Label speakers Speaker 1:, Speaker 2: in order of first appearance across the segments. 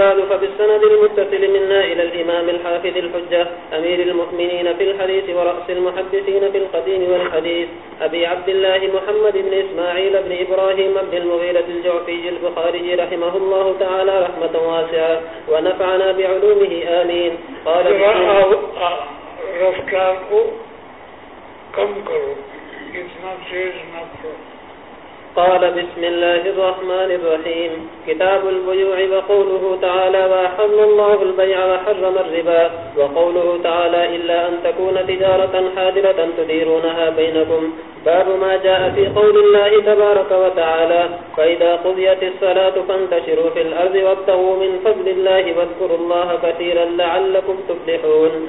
Speaker 1: بعد فبالسند المتصل منا إلى الإمام الحافظ الحجة أمير المؤمنين في الحديث ورأس المحدثين في القديم والحديث أبي عبد الله محمد بن إسماعيل بن إبراهيم بن المغيلة الجعفي البخاري رحمه الله تعالى رحمة واسعة ونفعنا بعلومه آمين قال رفكاكو كم کرو اتنا تیز نہ کرو قال بسم الله الرحمن الرحيم كتاب البيوع وقوله تعالى وحظ الله البيع وحرم الربا وقوله تعالى إلا أن تكون تجارة حادرة تديرونها بينكم باب ما جاء في قول الله تبارك وتعالى فإذا قضيت الصلاة فانتشروا في الأرض وابتغوا من فضل الله واذكروا الله كثيرا لعلكم تفلحون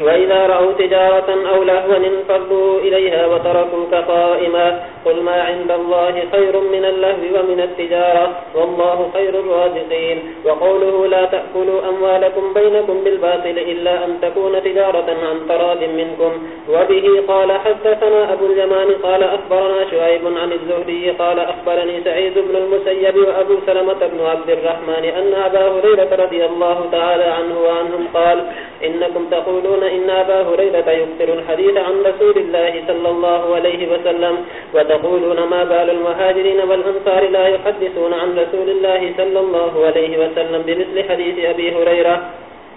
Speaker 1: وإذا رأوا تجارة أو لهوة انفضوا إليها وتركوك قائما قل ما عند الله خير من اللهو ومن التجارة والله خير الرازقين وقوله لا تأكلوا أموالكم بينكم بالباطل إلا أن تكون تجارة عن تراد منكم وبه قال حدثنا أبو الجمان قال أخبرنا شعيب عن الزهري قال أخبرني سعيد بن المسيب وأبو سلمة بن عبد الرحمن أن أبا هريرة رضي الله تعالى عنه وعنهم قال إنكم تقولون إن أبا هريرة يكثر الحديث عن رسول الله صلى الله عليه وسلم وتقولون ما بال المهاجرين والأنصار لا يحدثون عن رسول الله صلى الله عليه وسلم بمثل حديث أبي هريرة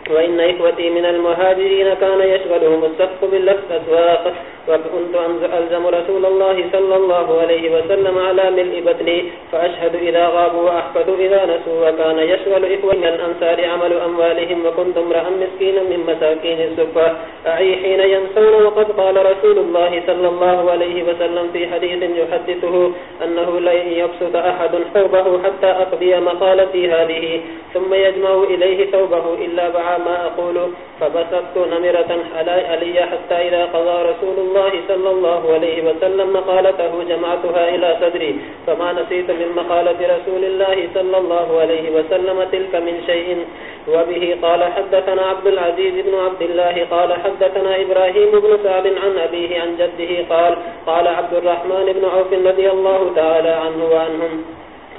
Speaker 1: وإن إخوتي من المهاجرين كان يشغلهم السفق باللفت أسواق وكنت ألزم رسول الله صلى الله عليه وسلم على ملء بطني فأشهد إذا غابوا وأحفظ إذا نسوا وكان يشغل إخوتي من الأنصار عمل أموالهم وكنت امرأا مسكينا من مساكين السفة أعي حين ينسون وقد قال رسول الله صلى الله عليه وسلم في حديث يحدثه أنه لن يبسط أحد حوبه حتى أقضي مقالتي هذه ثم يجمع إليه ثوبه إلا بعد ما أقول فبسطت نمرة علي حتى إذا قضى رسول الله صلى الله عليه وسلم مقالته جمعتها إلى صدري فما نسيت من مقالة رسول الله صلى الله عليه وسلم تلك من شيء وبه قال حدثنا عبد العزيز بن عبد الله قال حدثنا إبراهيم بن سعب عن أبيه عن جده قال قال عبد الرحمن بن عوف رضي الله تعالى عنه وعنهم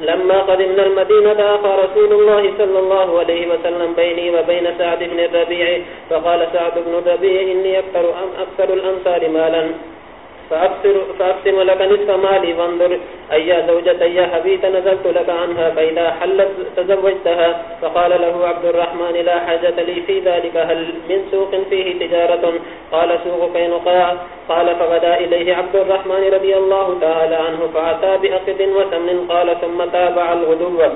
Speaker 1: لما قدمنا المدينة أخى رسول الله صلى الله عليه وسلم بيني وبين سعد بن الربيع فقال سعد بن الربيع إني أكثر, أكثر الأنصار مالا فأقسم لك نصف مالي وانظر أي زوجة يا حبيت نزلت لك عنها فإذا حلت تزوجتها فقال له عبد الرحمن لا حاجة لي في ذلك هل من سوق فيه تجارة قال سوق قينقاء قال فغدا إليه عبد الرحمن رضي الله تعالى عنه فعتى بأقد وسمن قال ثم تابع الغدوة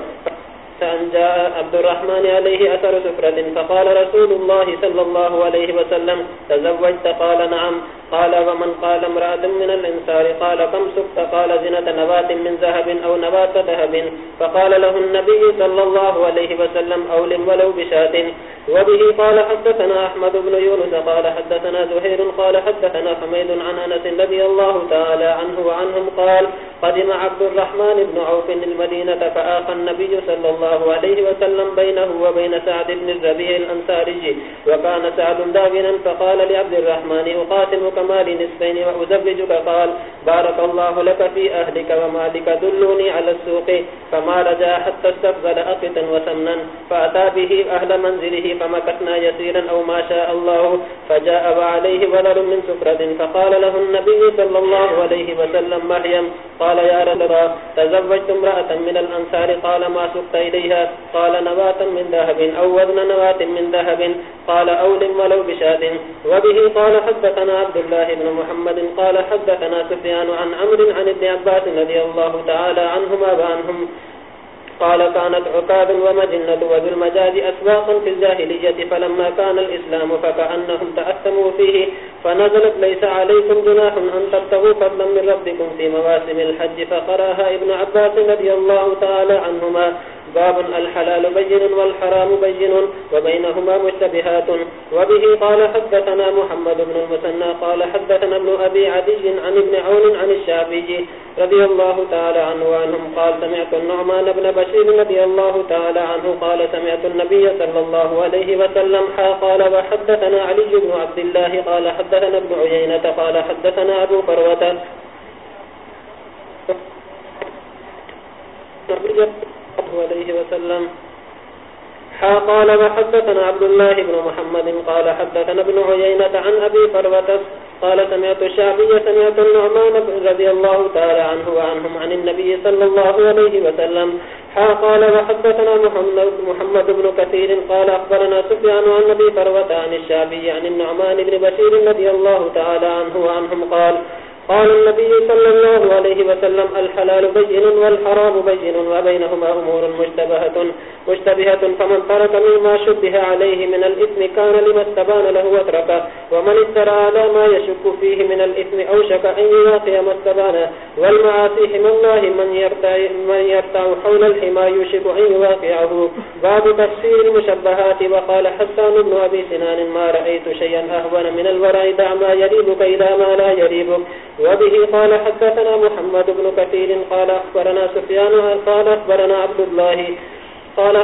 Speaker 1: فأن جاء عبد الرحمن عليه أثر سفرة فقال رسول الله صلى الله عليه وسلم تزوجت قال نعم قال ومن قال امرأة من الانصار قال كم سكت قال زنة نبات من ذهب أو نبات ذهب فقال له النبي صلى الله عليه وسلم أول ولو بشات وبه قال حدثنا أحمد بن يونس قال حدثنا زهير قال حدثنا حميد عن أنس الذي الله تعالى عنه وعنهم قال قدم عبد الرحمن بن عوف المدينة فآخى النبي صلى الله عليه وسلم بينه وبين سعد بن الزبيع الأنصاري وكان سعد داغنا فقال لعبد الرحمن أقاتمك السماء لنصفين وأزوجك قال بارك الله لك في أهلك ومالك دلوني على السوق فما رجا حتى استفزل أقطا وسمنا فأتى به أهل منزله فمكتنا يسيرا أو ما شاء الله فجاء وعليه ولد من سفرد فقال له النبي صلى الله عليه وسلم مريم قال يا رجل تزوجت امرأة من الأنصار قال ما سقت إليها قال نواتا من ذهب أو وزن نوات من ذهب قال أول ولو بشاد وبه قال حبتنا عبد الله بن محمد قال حدثنا سفيان عن عمر عن ابن عباس الذي الله تعالى عنهما بأنهم قال كانت عقاب ومجنة وذو المجاد أسواق في الزاهلية فلما كان الإسلام فكأنهم تأثموا فيه فنزلت ليس عليكم جناح أن تبتغوا فضلا من ربكم في مواسم الحج فقراها ابن عباس نبي الله تعالى عنهما باب الحلال بين والحرام بين وبينهما مشتبهات وبه قال حدثنا محمد بن المسنى قال حدثنا ابن أبي عدي عن ابن عون عن الشابي رضي الله تعالى عنه وعنهم قال سمعت النعمان بن بشير نبي الله تعالى عنه قال سمعت النبي صلى الله عليه وسلم قال وحدثنا علي بن عبد الله قال حدثنا ابن عيينة قال حدثنا أبو فروة Thank you. عليه وسلم
Speaker 2: قال وحدثنا عبد الله بن
Speaker 1: محمد قال حدثنا ابن عيينة عن أبي فروة قال سمعت الشعبية سمعت النعمان رضي الله تعالى عنه وعنهم عن النبي صلى الله عليه وسلم قال وحدثنا محمد, محمد بن كثير قال أخبرنا سبيان عن نبي فروة عن الشعبية عن النعمان بن بشير رضي الله تعالى عنه وعنهم قال قال النبي صلى الله عليه وسلم الحلال بين والحرام بين وبينهما أمور مشتبهة, مشتبهة فمن ترك مما شبه عليه من الإثم كان لما استبان له وطرقه ومن اترى على ما يشك فيه من الإثم أو شك أن يناقي ما استبانه والمعاصيح من الله من يرتع, من يرتع حول الحما يشك أن يواقعه بعد تفسير المشبهات وقال حسان بن أبي سنان ما رأيت شيئا أهون من الورع دع ما يريبك إلى ما لا يريبك وبه قال حدثنا محمد بن بن بن بن كثير قال قال قال أخبرنا أخبرنا أخبرنا سفيان عبد عبد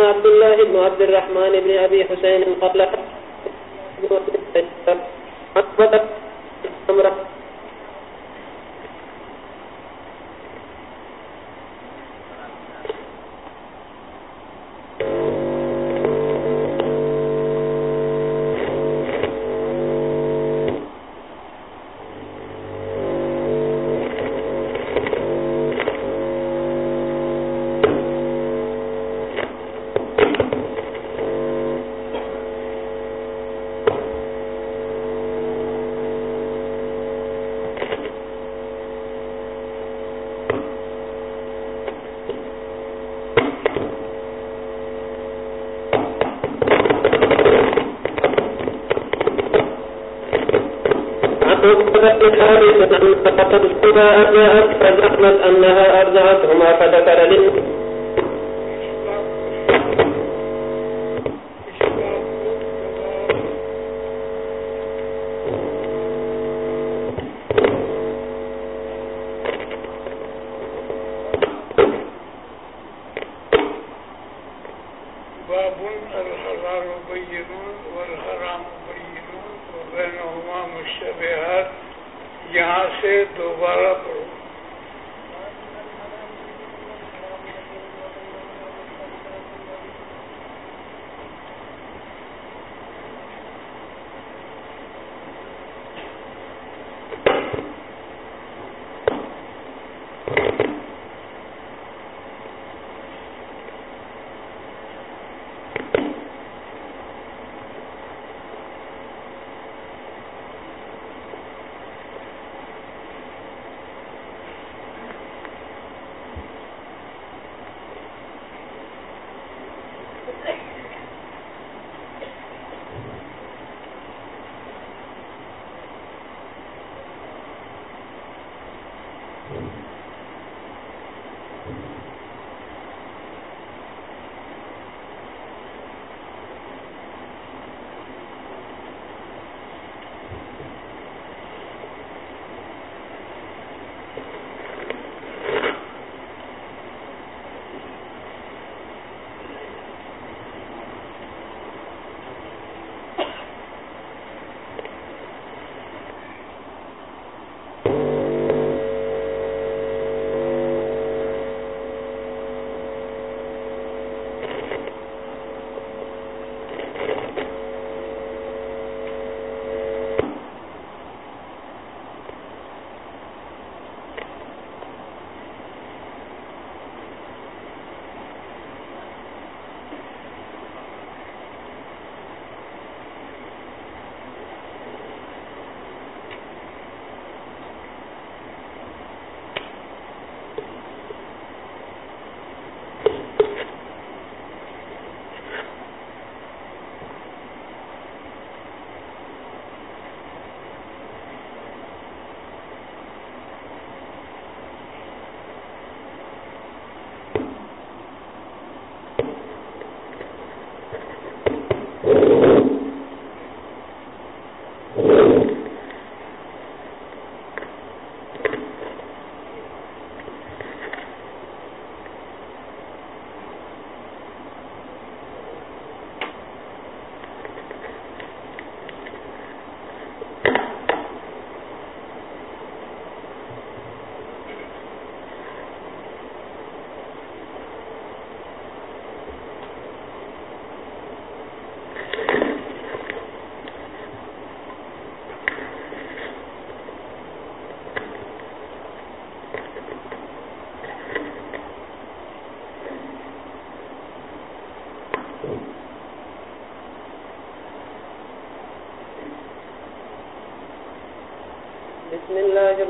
Speaker 1: عبد الله الله الرحمن أبي حسين ابلان پترا اردحت سرگرم این أنها أرجعتهما فذكر کریں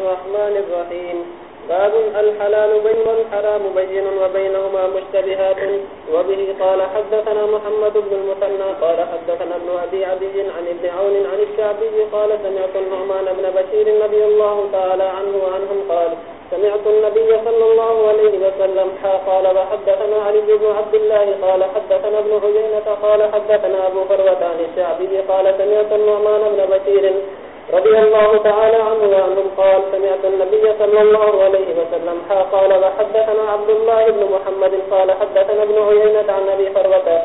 Speaker 1: الرحمن الرحيم باب الحلال بين الحرام بين وبينهما مشتبهات وبه قال حدثنا محمد بن المثنى قال حدثنا ابن أبي عبي عن ابن عون عن الشعبي قال سمعت النعمان بن بشير النبي الله تعالى عنه وعنهم قال سمعت النبي صلى الله عليه وسلم قال وحدثنا علي بن عبد الله قال حدثنا ابن عيينة قال حدثنا أبو فروة عن الشعبي قال سمعت النعمان بن بشير النبي رضي الله تعالى عنه وأنهم قال سمعت النبي صلى الله عليه وسلم قال وحدثنا عبد الله بن محمد قال حدثنا ابن عيينة عن نبي فرغتا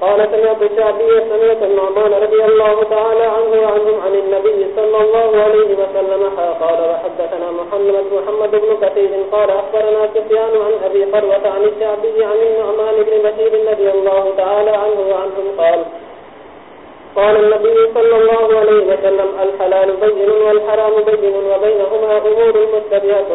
Speaker 1: قال سمعت الشعبية سمعت النعمان رضي الله تعالى عنه وعنهم عن النبي صلى الله عليه وسلم قال وحدثنا محمد محمد بن كثير قال أخبرنا كفيان عن أبي فروة عن الشعبية عن النعمان بن بشير رضي الله تعالى عنه وعنهم قال قال قال النبي صلى الله عليه وسلم الحلال بين والحرام بين وبينهما أمور مستبية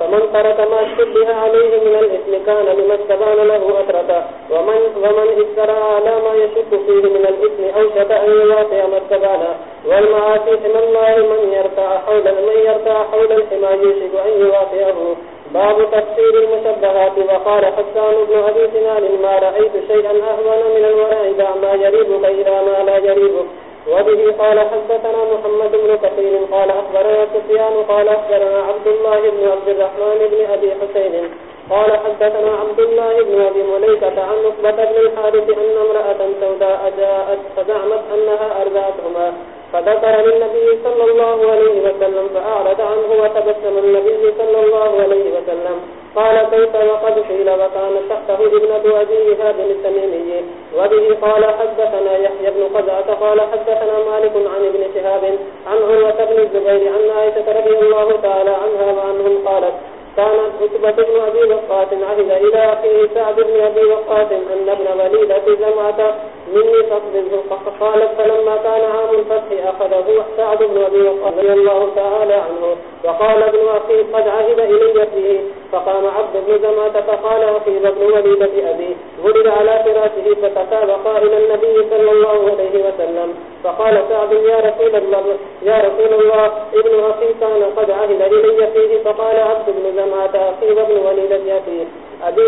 Speaker 1: فمن ترك ما شبه عليه من الإثم كان لما استبان له أترك ومن, ومن اترى على ما يشك فيه من الإثم أو شفى أن يوافع ما استبانه والمعافي من الله من يرتع حول, حول الحما يشك أن يوافعه باب تفسير المشبهات وقال حسان ابن حديث مال ما رأيت شيئا أهون من الوراء ما يريبك إلى ما لا يريبك وبه قال حدثنا محمد بن كثير قال أخبرنا سفيان قال أخبرنا عبد الله بن عبد الرحمن بن أبي حسين قال حدثنا عبد الله بن أبي مليكة عن نصبة بن الحارث أن امرأة سوداء جاءت فزعمت أنها أرزعتهما فذكر للنبي صلى الله عليه وسلم فأعرض عنه وتبسم النبي صلى الله عليه وسلم قال كيف وقد حيل وكان تحته ابن أبي هاب التميمي وبه قال حدثنا يحيى بن قزعة قال حدثنا مالك عن ابن شهاب عن عروة بن الزبير عن عائشة رضي الله تعالى عنها وعنهم قالت كان عتبة بن أبي وقات عهد إلى أخيه سعد بن أبي وقات أن ابن وليدة زمعة مني فقد فقال فلما كان عام الفتح أخذه سعد بن أبي وقات رضي الله تعالى عنه وقال ابن أخي قد عهد إلي فيه فقام عبد بن زمعة فقال أخي ابن وليدة أبي ورد على فراشه فتسابق إلى النبي صلى الله عليه وسلم
Speaker 2: فقال سعد يا رسول
Speaker 1: الله يا رسول الله ابن أخي كان قد عهد إلي فيه فقال عبد بن زمعة جماعت اخي وابن وليد يأتي ابي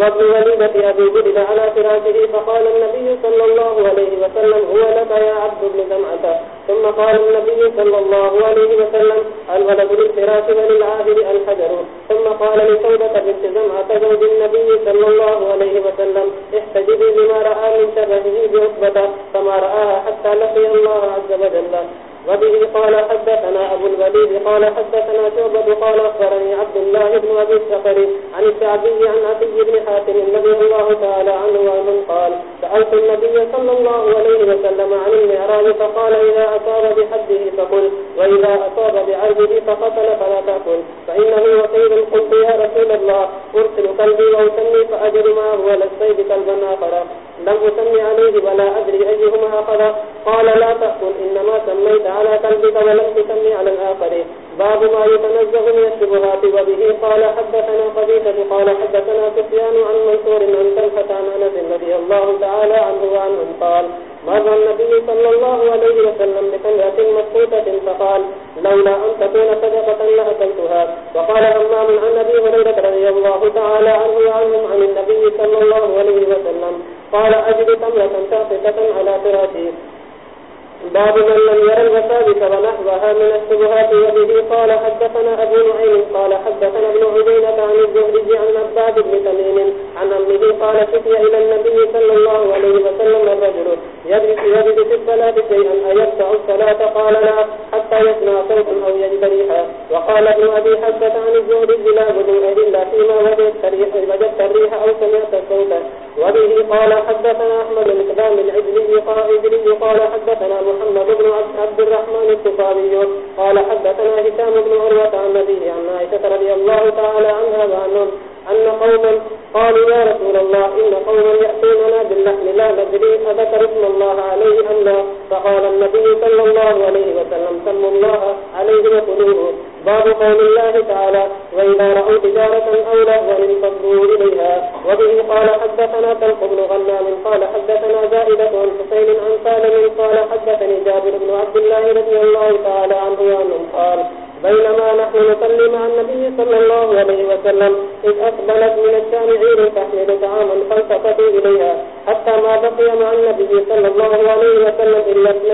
Speaker 1: وابن وليد يأتي بدل على فراشه فقال النبي صلى الله عليه وسلم هو لك يا عبد ابن جماعت ثم قال النبي صلى الله عليه وسلم الولد للفراش وللعابر الحجر ثم قال لسودة بنت جماعت زوج النبي صلى الله عليه وسلم احتجبي بما رأى من شبهه بعصبته فما رآها حتى لقي الله عز وجل وبه قال حدثنا أبو الوليد قال حدثنا شعبة قال أخبرني عبد الله بن أبي السفر عن الشعبي عن أبي بن حاتم النبي الله تعالى عنه ومن قال سألت النبي صلى الله عليه وسلم عن المعراج فقال إذا أصاب بحده فقل وإذا أصاب بعرضه فقتل فلا تأكل فإنه وكيل قلت يا رسول الله أرسل قلبي وأسمي فأجر ما هو للصيد قلبا آخر لم أسمي عليه ولا أدري أيهما أخذ قال لا تأكل إنما سميت على قلبك ولنفسك من على الآخرين باب ما يتنزغ من الشبهات وبه قال حدثنا قديثة قال حدثنا سفيان عن منصور عن تلحة عن أنس الذي الله تعالى عنه وعنهم قال مر النبي صلى الله عليه وسلم بفلية مسكوتة فقال لولا أن تكون صدقة لأكلتها وقال أما من عن نبي هريرة رضي الله تعالى عنه وعنهم عن النبي صلى الله عليه وسلم قال أجد تمرة ساقطة على فراشي باب من لم ير الوسادس ونحوها من السبهات وبه قال حدثنا أبو نعيم قال حدثنا ابن عبينة عن الزهرج عن أباد بن تميم عن أمه قال شفي إلى النبي صلى الله عليه وسلم الرجل يدري في هذه السلة بشيء أن يبتع الصلاة قال لا حتى يسمع صوت أو يجب ريحا وقال ابن أبي حسة عن الزهد بلا وجود إلا فيما وجدت ريح وجدت الريح أو سمعت الصوت وبه قال حدثنا أحمد الإقدام العجلي قائدري قال حدثنا محمد بن عبد الرحمن الصفابي قال حدثنا هشام بن عروة عن نبيه عن عائشة رضي الله تعالى عنها وعنهم أن قوما قالوا يا رسول الله إن قوما يأتوننا باللحن لا ندري أذكر اسم الله عليه أم لا فقال النبي صلى الله عليه وسلم سموا الله عليه وسلم باب قول الله تعالى وإذا رأوا تجارة أو لا وانفضوا إليها وبه قال حدثنا تلقب غلام قال حدثنا زائدة عن حسين عن سالم قال حدثني جابر بن عبد الله رضي الله تعالى عنه وأنه قال بينما نحن نسلم عن النبي صلى الله عليه وسلم إذ أقبلت من الشامعين تحمل طعاما فالتقت إليها حتى ما بقي مع النبي صلى الله عليه وسلم إلا اثني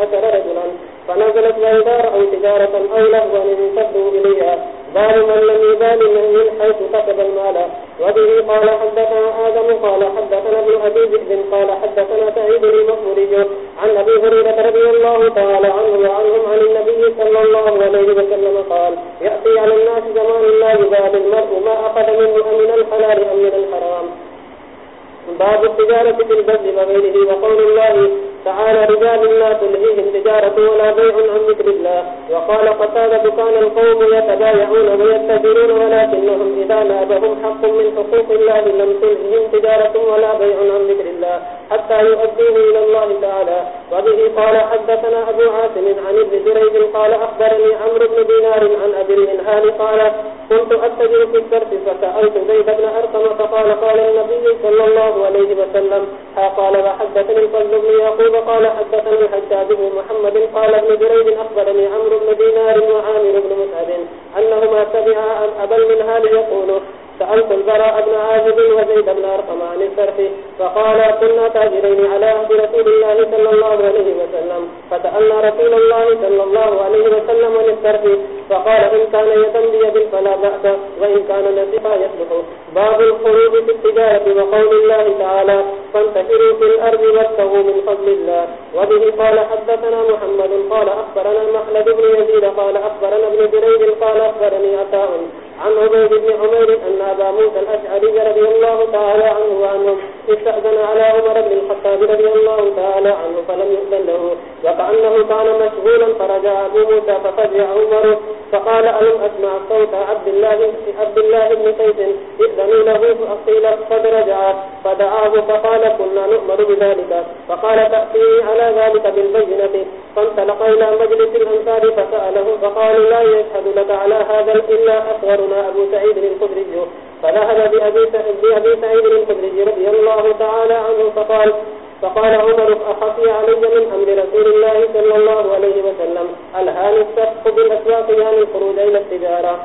Speaker 1: عشر رجلا فنزلت وإذا رأوا تجارة أو لهوا انفضوا إليها قال من لم يبال من حيث كسب المال وبه قال حدثنا ادم قال حدثنا ابن ابي جهل قال حدثنا سعيد المقبولي عن ابي هريره رضي الله تعالى عنه وعنهم عن النبي صلى الله عليه وسلم قال ياتي على الناس زمان لا يبال المرء ما اخذ منه من الحلال ام من الحرام باب التجارة في البر وغيره وقول الله تعالى رجال لا تلهيهم تجارة ولا بيع عن ذكر الله وقال قتادة بكان القوم يتبايعون ويتجرون ولكنهم إذا نابهم حق من حقوق الله لم تلهيهم تجارة ولا بيع عن ذكر الله حتى يؤديه إلى الله تعالى وبه قال حدثنا أبو عاسم عن ابن جريج قال أخبرني عمر بن دينار عن أبي المنهال قال كنت أتجر في السرس فسألت زيد بن أرقم فقال قال النبي صلى الله عليه وسلم ها قال وحدثني الفضل بن يعقوب وقال حدثني حجاج بن محمد قال ابن جريج أخبرني عمرو بن دينار وعامر بن مسعد أنهما سبعا أبل منها ليقولوا سألت الزراء ابن عازب وزيد ابن أرقم عن السرح فقال كنا تاجرين على أهد رسول الله صلى الله عليه وسلم فتألنا رسول الله صلى الله عليه وسلم عن السرح فقال إن كان يتنبي بالفلا بأس وإن كان نسيحا يصبح باب الخروج في التجارة وقول الله تعالى فانتشروا في الأرض واتقوا من فضل الله وبه قال حدثنا محمد قال أخبرنا محمد بن يزيد قال أخبرنا ابن جريج قال أخبرني أتاهم عن عبيد بن عمير أن أبا موسى الأشعري رضي الله تعالى عنه وعنهم استأذن على عمر بن الخطاب رضي الله تعالى عنه فلم يؤذن له وقع كان مشغولا فرجع أبو موسى ففزع عمر فقال ألم أسمع صوت عبد الله عبد الله بن سيف إذنوا له فأصيل قد رجع فدعاه فقال كنا نؤمر بذلك فقال تأتيني على ذلك بالبينة فانطلق إلى مجلس الأنصار فسأله فقالوا لا يشهد لك على هذا إلا أصغر مولانا أبو سعيد القدري فذهب بأبي سعيد القدري رضي الله تعالى عنه فقال فقال عمر أخفي علي من أمر رسول الله صلى الله عليه وسلم الهان السفق بالأسواق يعني الخروج إلى التجارة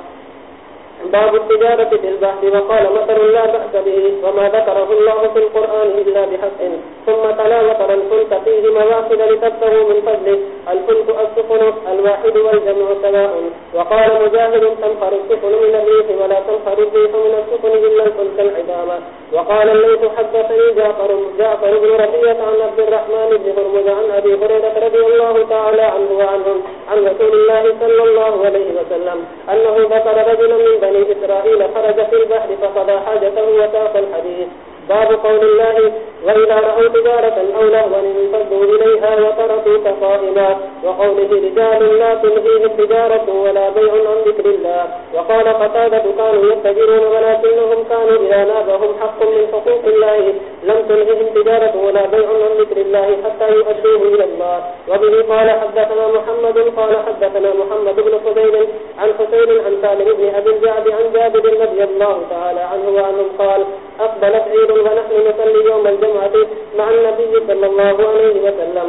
Speaker 1: باب التجارة في البحث وقال مثل لا بأس به وما ذكره الله في القرآن إلا بحق ثم تلا مثلا الفلك فيه مواصل لتبته من فضله الفلك السفن الواحد والجمع سواء وقال مجاهد تنخر السفن من الريح ولا تنخر الريح من السفن إلا الفلك العظام وقال الليث حدثني جعفر جعفر بن ربية عن عبد الرحمن بن هرمز عن أبي هريرة رضي الله تعالى عنه وعنهم عن رسول الله صلى الله عليه وسلم أنه بصر رجلا من بين بني إسرائيل خرج في البحر فقضى حاجته وتاق الحديث باب قول الله وإذا رأوا تجارة أو لهوا انفضوا إليها وتركوا قائما وقوله رجال لا تلهيهم تجارة ولا بيع عن ذكر الله وقال قتادة كانوا يتجرون ولكنهم كانوا إذا نابهم حق من حقوق الله لم تلهيهم تجارة ولا بيع عن ذكر الله حتى يؤديه إلى الله وبه قال حدثنا محمد قال حدثنا محمد بن حبيب عن حسين عن سالم بن أبي الجعد عن جابر رضي الله تعالى عنه وعنه قال أقبلت عيد ونحن نصلي يوم الجمعة مع النبي صلى الله عليه وسلم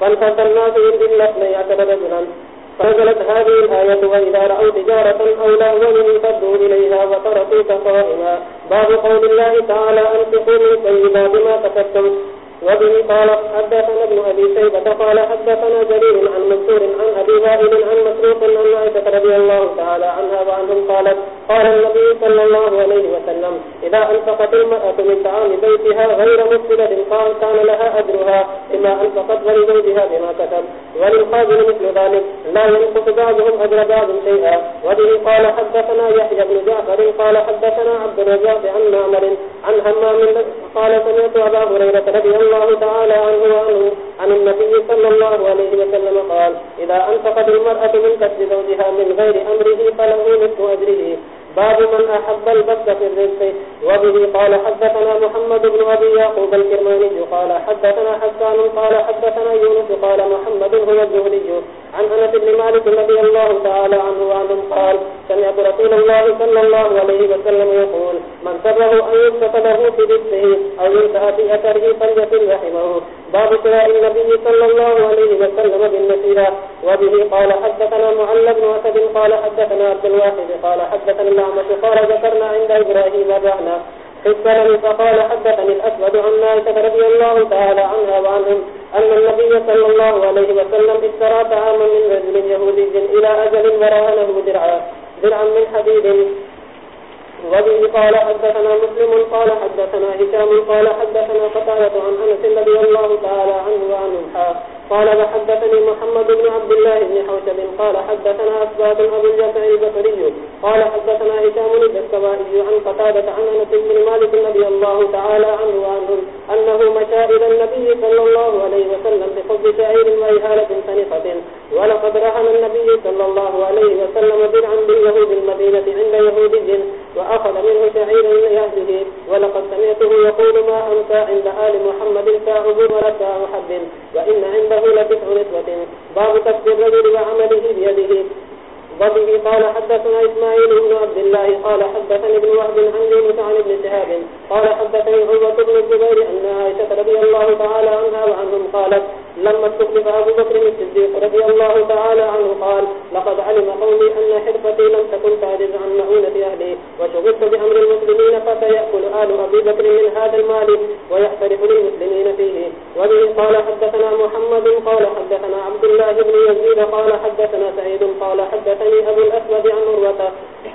Speaker 1: فانفتلنا في إلا اثني عشر رجلا فنزلت هذه الآية وإذا رأوا تجارة أو لهوا انفضوا إليها وتركوك قائما باب قول الله تعالى أنفقوا من طيبات ما كسبتم
Speaker 2: وبه قال
Speaker 1: حدثنا ابن أبي شيبة قال حدثنا جليل عن منصور عن أبي وائل عن مسروق عن عائشة رضي الله تعالى عنها وعنهم قالت قال النبي صلى الله عليه وسلم إذا أنفقت المرأة من طعام بيتها غير مفسدة قال كان لها أجرها إما أنفقت ولزوجها بما كتب وللقابل مثل ذلك لا ينقص بعضهم أجر بعض شيئا وبه قال حدثنا يحيى بن جعفر قال حدثنا عبد الرزاق عن معمر عن همام قال سمعت أبا هريرة رضي الله الله تعالى عنه وعنه عن النبي صلى الله عليه وسلم قال إذا أنفقت المرأة من كسر زوجها من غير أمره فلغي نفس أجره باب من احب البث في الرزق وبه قال حدثنا محمد بن ابي يعقوب الكرماني قال حدثنا حسان قال حدثنا يونس قال محمد هو الزهري عن انس بن مالك رضي الله تعالى عنه وعنه قال سمعت رسول الله صلى الله عليه وسلم يقول من سره ان يكتب له في رزقه او ينتهى في اثره فليصل رحمه باب قراء النبي صلى الله عليه وسلم بالنسيرة وبه قال حدثنا معلى بن أسد قال حدثنا عبد الواحد قال حدثنا الأعمش قال ذكرنا عند إبراهيم جعنا حسنني فقال حدثني الأسود عن نائسة رضي الله تعالى عنها وعنهم أن النبي صلى الله عليه وسلم بالسراء تعامل من رجل يهودي إلى أجل وراء له درعا درعا من حديد وبه قال قال حدثنا حدثنا مسلم هشام قال حدثنا مدرم عن ہر رضي الله تعالى عنه چند ہنوان قال وحدثني محمد بن عبد الله بن حوشب قال حدثنا أسباب أبو الجفع البطري قال حدثنا إسام الدستوائي عن قتابة عن نسيب مالك النبي الله تعالى عنه وعنهم أنه مشى إلى النبي صلى الله عليه وسلم بحب شعير وإهالة سنقة ولقد رحم النبي صلى الله عليه وسلم برعا باليهود المدينة عند يهودي وأخذ منه شعيرا لأهله ولقد سمعته يقول ما أمسى عند آل محمد فأعبوا ولا تأحب وإن عنده بعض باب ہمیں رجل دیا دیجیے وبه قال حدثنا إسماعيل بن عبد الله قال حدثني ابن وهب عن ذي متعن بن شهاب قال حدثني عروة بن الزبير أن عائشة رضي الله تعالى عنها وعنهم قالت لما استخلف أبو بكر الصديق رضي الله تعالى عنه قال لقد علم قومي أن حرفتي لم تكن تعجز عن معونة أهلي وشغلت بأمر المسلمين فسيأكل آل أبي بكر من هذا المال ويحترف للمسلمين فيه وبه قال حدثنا محمد قال حدثنا عبد الله بن يزيد قال حدثنا سعيد قال حدثنا حدثني أبو الأسود عن مروة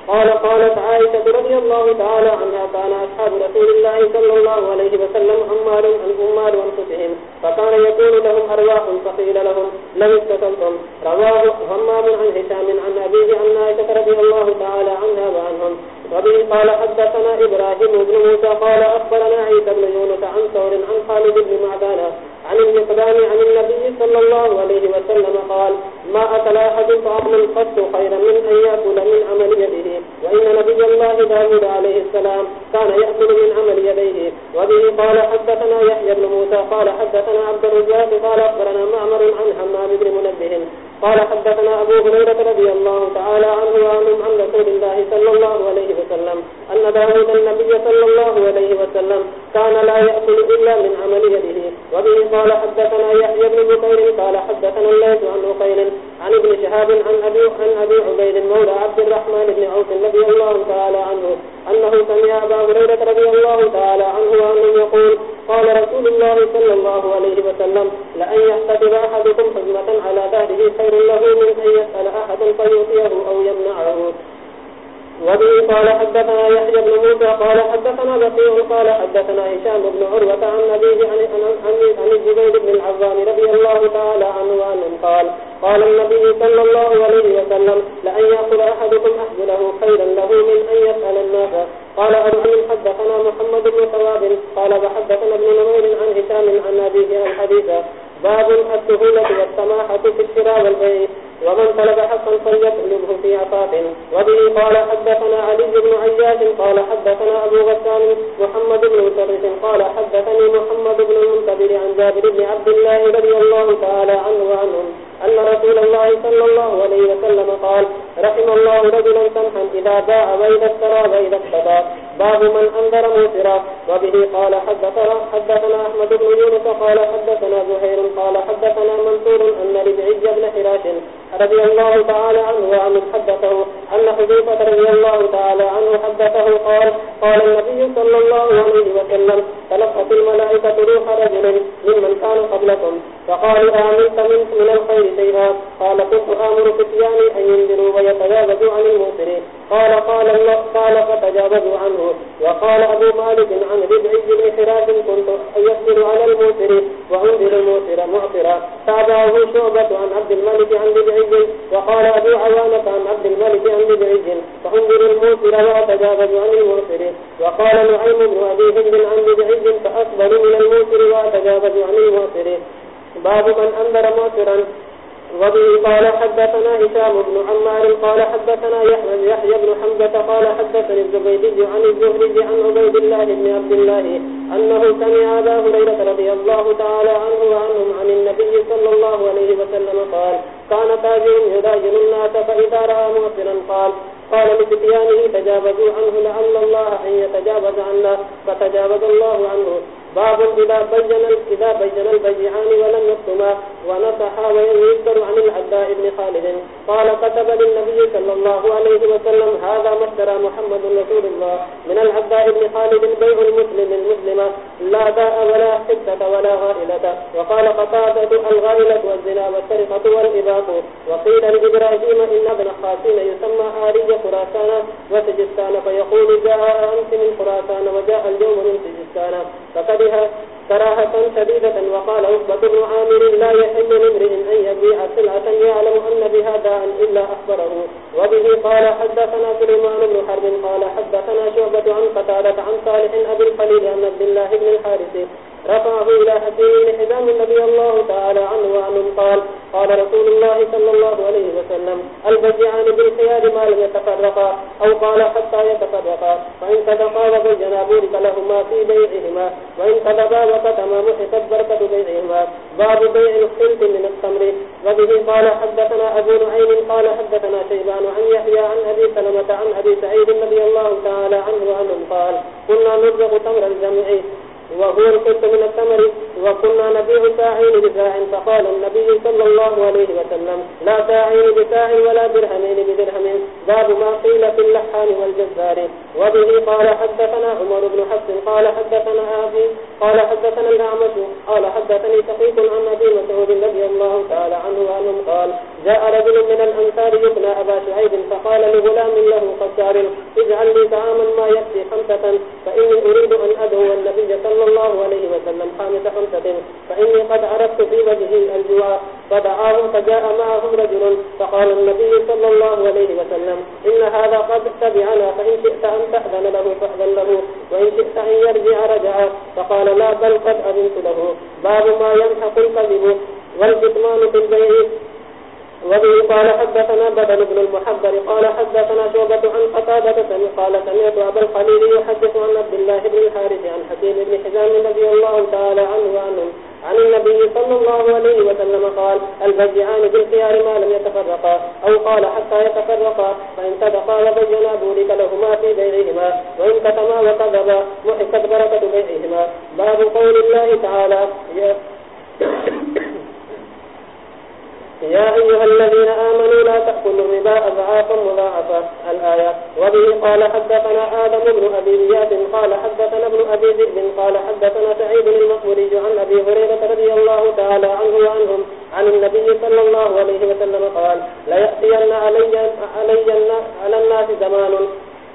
Speaker 1: قال قالت عائشة رضي الله تعالى عنها كان أصحاب رسول الله صلى الله عليه وسلم عمال عن أمال وانفسهم فكان يكون لهم أرواح فقيل لهم لم استطلتم رواه همام عن هشام عن أبيه عن عائشة رضي الله تعالى عنها وعنهم ربي قال حدثنا إبراهيم بن موسى قال أخبرنا عيسى بن يونس عن ثور عن خالد بن معبانة عن المقدام عن النبي صلى الله عليه وسلم قال ما أتلا أحد طعم قد خير من أن يأكل من عمل يديه وإن نبي الله داود عليه السلام كان يأكل من عمل يديه وبه قال حدثنا يحيى بن موسى قال حدثنا عبد الرجاء قال أخبرنا معمر عن حمام بن منبه قال حدثنا أبو غنيرة رضي الله تعالى عنه وعنهم عن رسول الله صلى الله عليه وسلم أن داود النبي صلى الله عليه وسلم كان لا يأكل إلا من عمل يده وبه قال حدثنا يحيى بن بطير قال حدثنا الليس عن بطير عن ابن شهاب عن أبي, عن أبي عبيد مولى عبد الرحمن بن عوف النبي الله تعالى عنه أنه سمع أبا غنيرة رضي الله تعالى عنه وعنهم يقول قال رسول الله صلى الله عليه وسلم لأن يحتفظ أحدكم حزمة على ذلك به خير له من أن يسأل أحدا فيعطيه أو يمنعه وبه قال حدثنا يحيى بن موسى قال حدثنا بقيع قال حدثنا هشام بن عروة عن نبيه عن عن الزبير بن العظام رضي الله تعالى عنه وعن قال قال النبي صلى الله عليه وسلم لأن يأخذ أحدكم أحزنه خيرا له من أن يسأل الناس قال أبو حدثنا محمد بن ثواب قال وحدثنا ابن نمور عن هشام عن نبيه الحديث باب السهولة والسماحة في الشراء والبيع ومن طلب حقا فليطلبه في عطاف وبه قال حدثنا علي بن عياش قال حدثنا أبو غسان محمد بن مسرس قال حدثني محمد بن المنتبر عن جابر بن عبد الله رضي الله تعالى عنه وعنهم أن رسول الله صلى الله عليه وسلم قال رحم الله رجلا سمحا إذا جاء وإذا اكترى وإذا اكترى باب من أنذر موسرا وبه قال حدثنا حدثنا أحمد بن يونس قال حدثنا زهير قال حدثنا منصور أن لبعج بن حراش رضي الله تعالى عنه وعن حدثه أن حديثة رضي الله تعالى عنه حدثه قال قال النبي صلى الله عليه وسلم تلقت الملائكة روح رجل ممن كان قبلكم فقال آمنت من الخير شيئا قال كنت آمر فتياني أن ينذروا ويتجاوزوا عن الموسر قال قال الله قال فتجاوزوا عنه وقال أبو مالك عن ربعي بن حراس كنت يسر على الموسر وأنذر الموسر معطرا تابعه شعبة عن عبد الملك عن ربعي وقال أبو عوانة عن عبد الملك عن ربعي فأنذر الموسر وأتجاوزوا عن الموسر وقال نعيم بن أبي هند عن ربعي فأكبر من الموسر وأتجاوزوا عن الموسر باب من أنذر موسرا وبه قال حدثنا إسام بن عمار قال حدثنا يحمد يحيى بن حمدة قال حدثني الزبيدي عن الزهرج عن عبيد الله بن عبد الله أنه سمع أبا هريرة رضي الله تعالى عنه وعنهم عن النبي صلى الله عليه وسلم قال كان تاجهم يداجن الناس فإذا رأى مؤسنا قال قال لفتيانه تجاوزوا عنه لعل الله أن يتجاوز عنا فتجاوز الله عنه باب إذا بين الربا بين البيعان ولم يكتما ونصحا ويذكر عن العباء بن خالد قال كتب للنبي صلى الله عليه وسلم هذا ما اشترى محمد رسول الله من العباء بن خالد بيع المسلم المسلمة لا داء ولا حدة ولا غائلة وقال قطابة الغائلة والزنا والسرقة والإباق وقيل لإبراهيم إن ابن خاسين يسمى آري خراسان وسجستان فيقول جاء أنت من خراسان وجاء اليوم من سجستان فقدها صراحة شديدة وقال عصبة بن عامر لا يحل لامرئ ان يبيع سلعة يعلم ان بها داء الا اخبره وبه قال حدثنا سليمان بن حرب قال حدثنا شعبة عن قتادة عن صالح ابي الخليل عن عبد الله بن الحارث رفعه إلى حكيم حسين حزام النبي الله تعالى عنه وعنه قال قال رسول الله صلى الله عليه وسلم البجعان بالخيار ما لم يتفرقا أو قال حتى يتفرقا فإن كذبا وبيجنا بورك لهما في بيعهما وإن كذبا وكتما محفت بركة بيعهما باب بيع الخلط من التمر وبه قال حدثنا أبو نعيم قال حدثنا شيبان عن يحيى عن أبي سلمة عن أبي سعيد النبي الله تعالى عنه وعنه قال كنا نرزق تمر الجمعي وهو القط من الثمر وكنا نبيع ساعين بساع فقال النبي صلى الله عليه وسلم لا ساعين بساع ولا برهمين بذرهم باب ما قيل في اللحان والجزار وبه قال حدثنا عمر بن حس قال حدثنا آبي قال حدثنا الأعمد قال حدثني سقيق عن نبي مسعود النبي الله تعالى عنه وأنهم قال جاء رجل من الأنسار يقنى أبا شعيد فقال لغلام له قد اجعل لي دعاما ما يكفي خمسة فإني أريد أن أدعو النبي صلى صلى الله عليه وسلم خامس خمسة فإني قد عرفت في وجهه الجوع فدعاه فجاء معه رجل فقال النبي صلى الله عليه وسلم إن هذا قد اتبعنا فإن شئت أن تأذن له فأذن له وإن شئت أن يرجع رجع فقال لا بل قد أذنت له باب ما ينحق الكذب والكتمان في البيع وبه قال حدثنا بدل بن المحبر قال حدثنا شعبة عن قتابة سمي قال سمعت أبا الخليل يحدث عن عبد الله بن الحارث عن حكيم بن حزام رضي الله تعالى عنه وعنهم عن النبي صلى الله عليه وسلم قال البجعان بالخيار ما لم يتفرقا أو قال حتى يتفرقا فإن تدقى وبينا بولك لهما في بيعهما وإن كتما وكذبا محكت بركة بيعهما باب قول الله تعالى يا أيها الذين آمنوا لا تأكلوا الربا أضعافا مضاعفا الآية وبه قال حدثنا آدم بن أبي زياد قال حدثنا ابن أبي ذئب قال حدثنا سعيد المقبولي عن أبي هريرة رضي الله تعالى عنه وعنهم عن النبي صلى الله عليه وسلم قال ليأتين علي, علي, على الناس زمان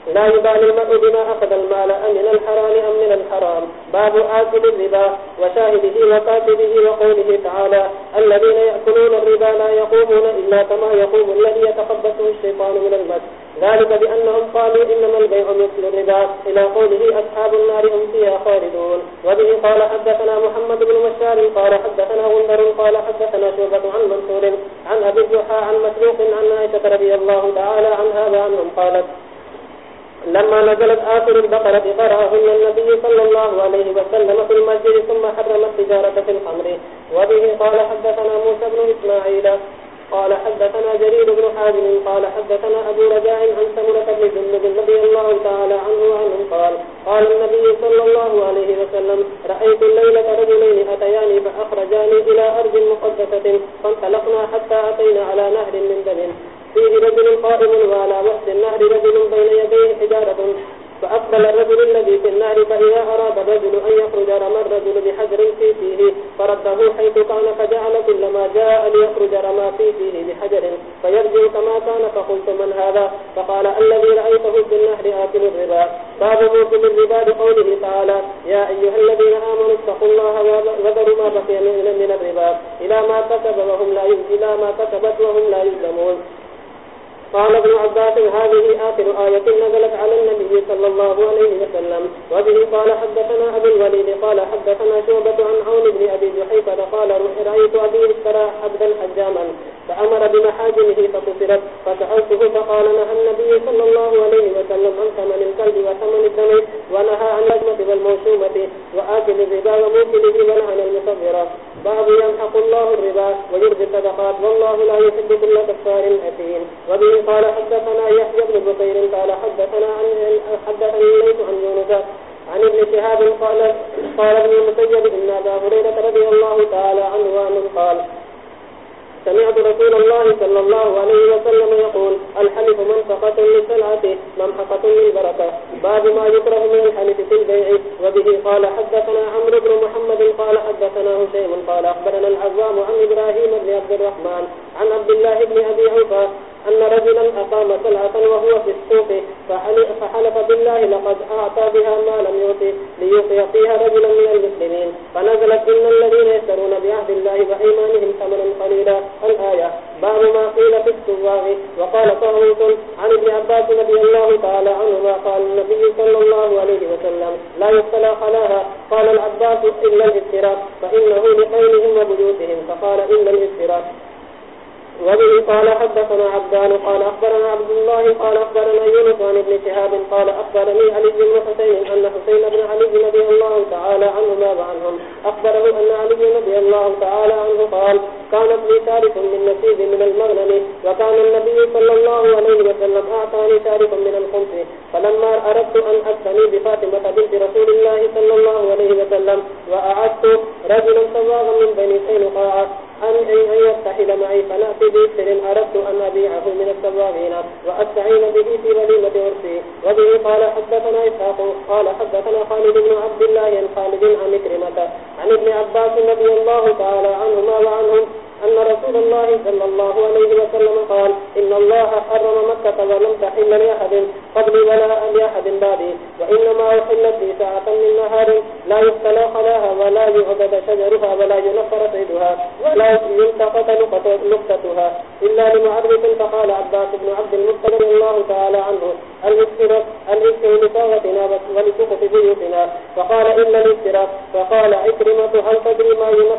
Speaker 1: لا يبالي المؤذن أخذ المال أم من الحرام أم من الحرام باب آكل الربا وشاهده وقاتله وقوله تعالى الذين يأكلون الربا لا يقومون إلا كما يقوم الذي يتخبطه الشيطان من المس ذلك بأنهم قالوا إنما البيع مثل الربا إلى قوله أصحاب النار هم فيها خالدون وبه قال حدثنا محمد بن مشار قال حدثنا غندر قال حدثنا شعبة عن منصور عن أبي الزحى عن مسلوق عن عائشة رضي الله تعالى عنها وعنهم قالت لما نزلت آخر البقرة قرأهن النبي صلى الله عليه وسلم في المسجد ثم حرم التجارة في الحمر وبه قال حدثنا موسى بن إسماعيل قال حدثنا جريد بن حاجم قال حدثنا أبو رجاء عن سمرة صلى الله عليه وسلم قال إن الله حرم مكة ولم تحل لأحد قبل ولا لأحد بعده وإنما أحلت في ساعة من نهار لا يفتلى خلاها ولا يعبد شجرها ولا ينفر سيدها ولا يلتقط نقطتها إلا لمعرف فقال عباس بن عبد المستدر الله تعالى عنه الاسترق الاسترق لطاوتنا ولسقط بيوتنا فقال إلا الاسترق فقال عكرمة هل تدري ما ينفر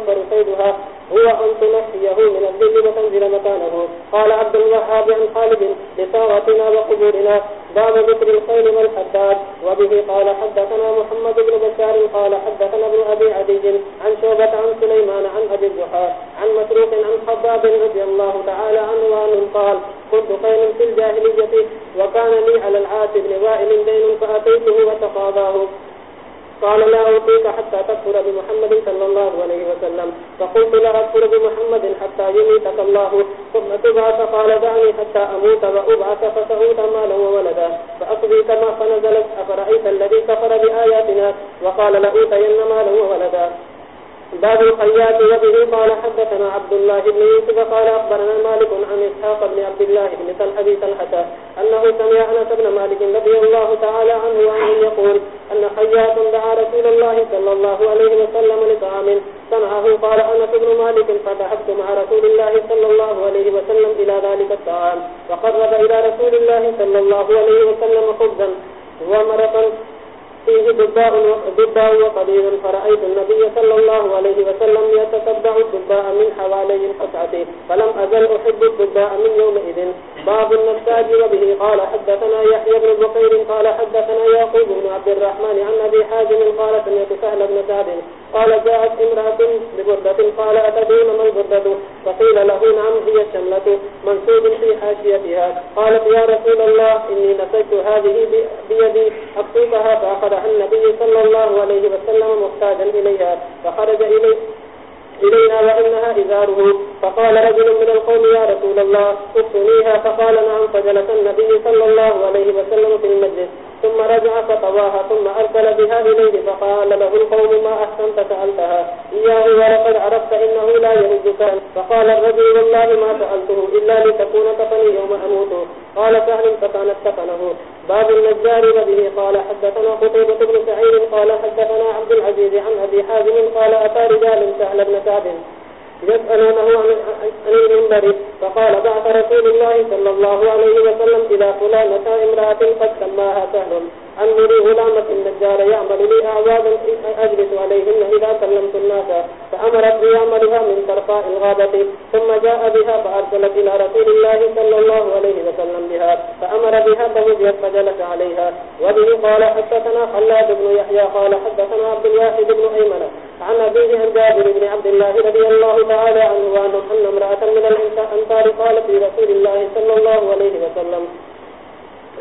Speaker 1: صلواتنا وقبورنا باب ذكر الخيل والحداد وبه قال حدثنا محمد بن بشار قال حدثنا ابن أبي عدي عن شعبة عن سليمان عن أبي الزحاة عن مسروق عن خباب رضي الله تعالى عنه وأنه قال كنت خيل في الجاهلية وكان لي على العاتب لوائل دين فأتيته وتقاضاه قال لا أعطيك حتى تكفر بمحمد صلى الله عليه وسلم فقلت لا أكفر بمحمد حتى يميتك الله ثم تبعث قال دعني حتى أموت وأبعث فتعوت مالا وولدا فأقضي كما فنزلت أفرأيت الذي كفر بآياتنا وقال لأوتين مالا وولدا باب الخيات يغني قال حدثنا عبد الله بن يوسف قال أخبرنا مالك عن إسحاق بن عبد الله بن تلحبي تلحتا أنه سمع أنس بن مالك نبي الله تعالى عنه وعنه يقول أن خيات دعا رسول الله صلى الله عليه وسلم لطعام سمعه قال أنس بن مالك فتحبت مع رسول الله صلى الله عليه وسلم إلى ذلك الطعام وقرب إلى رسول الله صلى الله عليه وسلم خبزا ومرة فيه دباء دباء وقدير فرأيت النبي صلى الله عليه وسلم يتتبع الدباء من حوالي الحسعة فلم أزل أحب الدباء من يومئذ باب النساج وبه قال حدثنا يحيى بن بقير قال حدثنا ياقوب بن عبد الرحمن عن نبي حاجم قال سمعت سهل بن داب قال جاءت امرأة ببردة قال أتدون ما البردة فقيل له نعم هي الشملة منصوب في حاشيتها قالت يا رسول الله إني نسجت هذه بيدي أقصوتها فأخذ فتح النبي صلى الله عليه وسلم مستاجا إليها فخرج إليه إلينا وإنها إزاره فقال رجل من القوم يا رسول الله اصنيها فقال نعم فجلس النبي صلى الله عليه وسلم في المجلس ثم رجع فطواها ثم أرسل بها إليه فقال له القوم ما أحسنت سألتها إياه ولقد عرفت إنه لا يردك فقال الرجل والله ما سألته إلا لتكون تفني يوم أموت قال سهل فكانت تفنه باب النجار نبيه قال حدثنا خطيبة بن سعيد قال حدثنا عبد العزيز عن أبي حازم قال أتى رجال سهل بن سعد يسأل له عن المنبر فقال بعث رسول الله صلى الله عليه وسلم إلى فلانة امرأة قد سماها سهل أنني غلامة النجار يعمل لي أعواما أجلس عليهن إذا سلمت الناس فأمرت بعملها من ترفاء الغابة ثم جاء بها فأرسلت إلى رسول الله صلى الله عليه وسلم بها فأمر بها فوجيت فجلس عليها وبه قال حدثنا خلاد بن يحيى قال حدثنا عبد الواحد بن أيمن عن أبيه عن جابر بن عبد الله رضي الله تعالى عنه وأن أن امرأة من الأنصار قال في رسول الله صلى الله عليه وسلم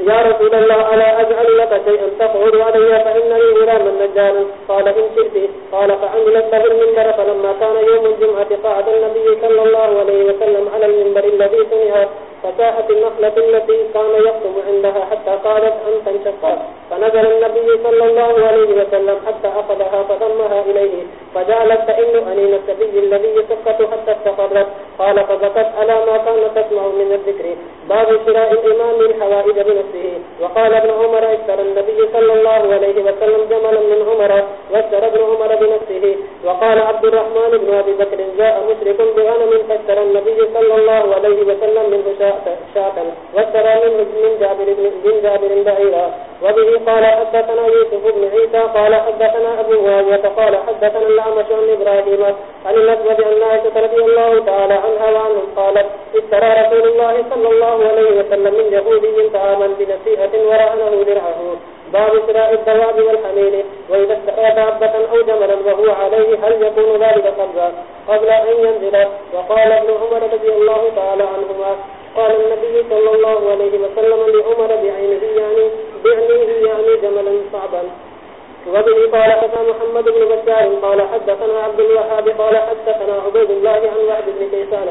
Speaker 2: يا رسول الله ألا
Speaker 1: أجعل لك شيئا تقعد علي فإنني غلام النجار قال إن شئت قال فعملت به المنبر فلما كان يوم الجمعة قعد النبي صلى الله عليه وسلم على المنبر الذي سمعه فتاحت النخلة التي كان يقوم عندها حتى قالت أن تنشقها فنظر النبي صلى الله عليه وسلم حتى أخذها فضمها إليه فجعلت تئن أنين السبي الذي يسقط حتى استقرت قال فبكت على ما كان تسمع من الذكر باب شراء الإمام الحوائد بنفسه وقال ابن عمر اشترى النبي صلى الله عليه وسلم جملا من عمر واشترى ابن عمر بنفسه وقال عبد الرحمن بن أبي بكر جاء مشرك بغنم فاشترى النبي صلى الله عليه وسلم من هشام شاكا وسرى من من جابر بن جابر بعيرا وبه قال حدثنا يوسف بن عيسى قال حدثنا ابو وهب قال حدثنا الاعمش عن ابراهيم عن الاسود عن عائشه رضي الله تعالى عنها وعنه قالت اشترى رسول الله صلى الله عليه وسلم من يهودي طعاما بنصيحه ورهنه درعه باب شراء الدواب والحميل واذا اشترى دابه او جملا وهو عليه هل يكون ذلك قبضا قبل ان ينزل وقال ابن عمر رضي الله تعالى عنهما قال النبي صلى الله عليه وسلم لعمر بعينه يعني بعينه يعني جملا صعبا وبه قال حسن محمد بن بشار قال حدثنا عبد الوهاب قال حدثنا عبيد الله عن وعد بن كيسان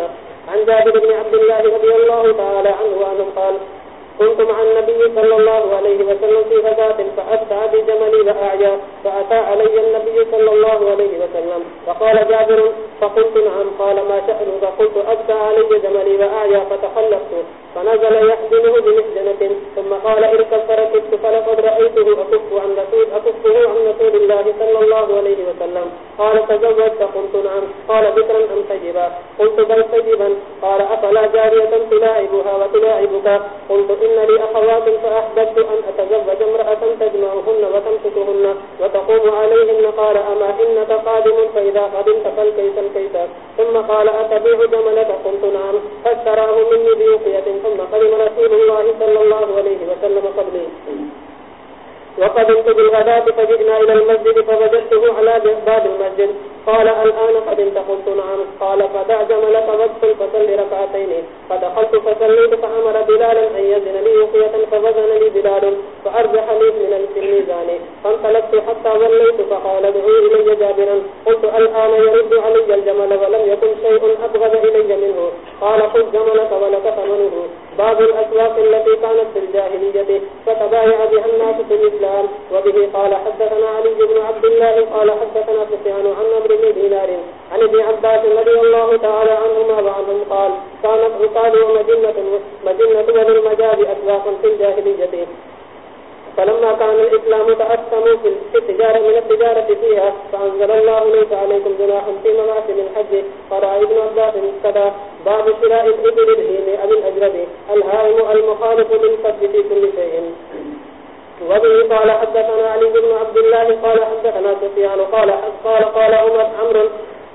Speaker 1: عن جابر بن عبد الله رضي الله تعالى عنه وعنه قال كنت مع النبي صلى الله عليه وسلم في غزاة فأتى بجملي وأعيا فأتى علي النبي صلى الله عليه وسلم فقال جابر فقلت نعم قال ما شأنه فقلت أتى علي جملي وأعيا فتخلفت فنزل يحزنه بمحزنة ثم قال اركب فركبت فلقد رأيته أكف عن رسول أكفه عن رسول الله صلى الله عليه وسلم قال تزوجت قلت نعم قال بكرا أم تجبا قلت بل تجبا قال أفلا جارية تلاعبها وتلاعبك قلت إن لي أخوات فأحببت أن أتزوج امرأة تجمعهن وتمسكهن وتقوم عليهن قال أما إنك قادم فإذا قدمت فالكيس الكيس ثم قال أتبيع جملة قلت نعم فاشتراه مني بيوقية ثم قدم رسول الله صلى الله عليه وسلم قبلي وقدمت بالغداة فجئنا إلى المسجد فوجدته على باب المسجد قال الآن قد انتقلت نعم قال فتعزم لك وقت فصل ركعتين فدخلت فسليت فأمر بلالا أن يزن لي وقية فوزن لي بلال فأرجح لي من الميزان فانطلقت حتى وليت فقال ادعو إلي جابرا قلت الآن يرد علي الجمل ولم يكن شيء أبغض إلي منه قال خذ جملك ولك ثمنه باب الأسواق التي كانت في الجاهلية الله عليه الناس في الإسلام وبه قال حدثنا علي بن عبد الله قال حدثنا سفيان عن أمر من دينار عن ابن عباس رضي الله تعالى عنهما وعنهم قال كانت عقاد ومجنة مجنة وللمجاب أسواق في الجاهلية فلما كان الإسلام تأثم في التجارة من التجارة فيها فأنزل الله ليس عليكم جناح في مماس من حج فرأى ابن عباس كذا باب شراء الإبل الهيم أو الأجرب الهائم المخالف للفرد في كل شيء وبه قال حدثنا علي بن عبد الله قال حدثنا سفيان قال قال قال عمر عمر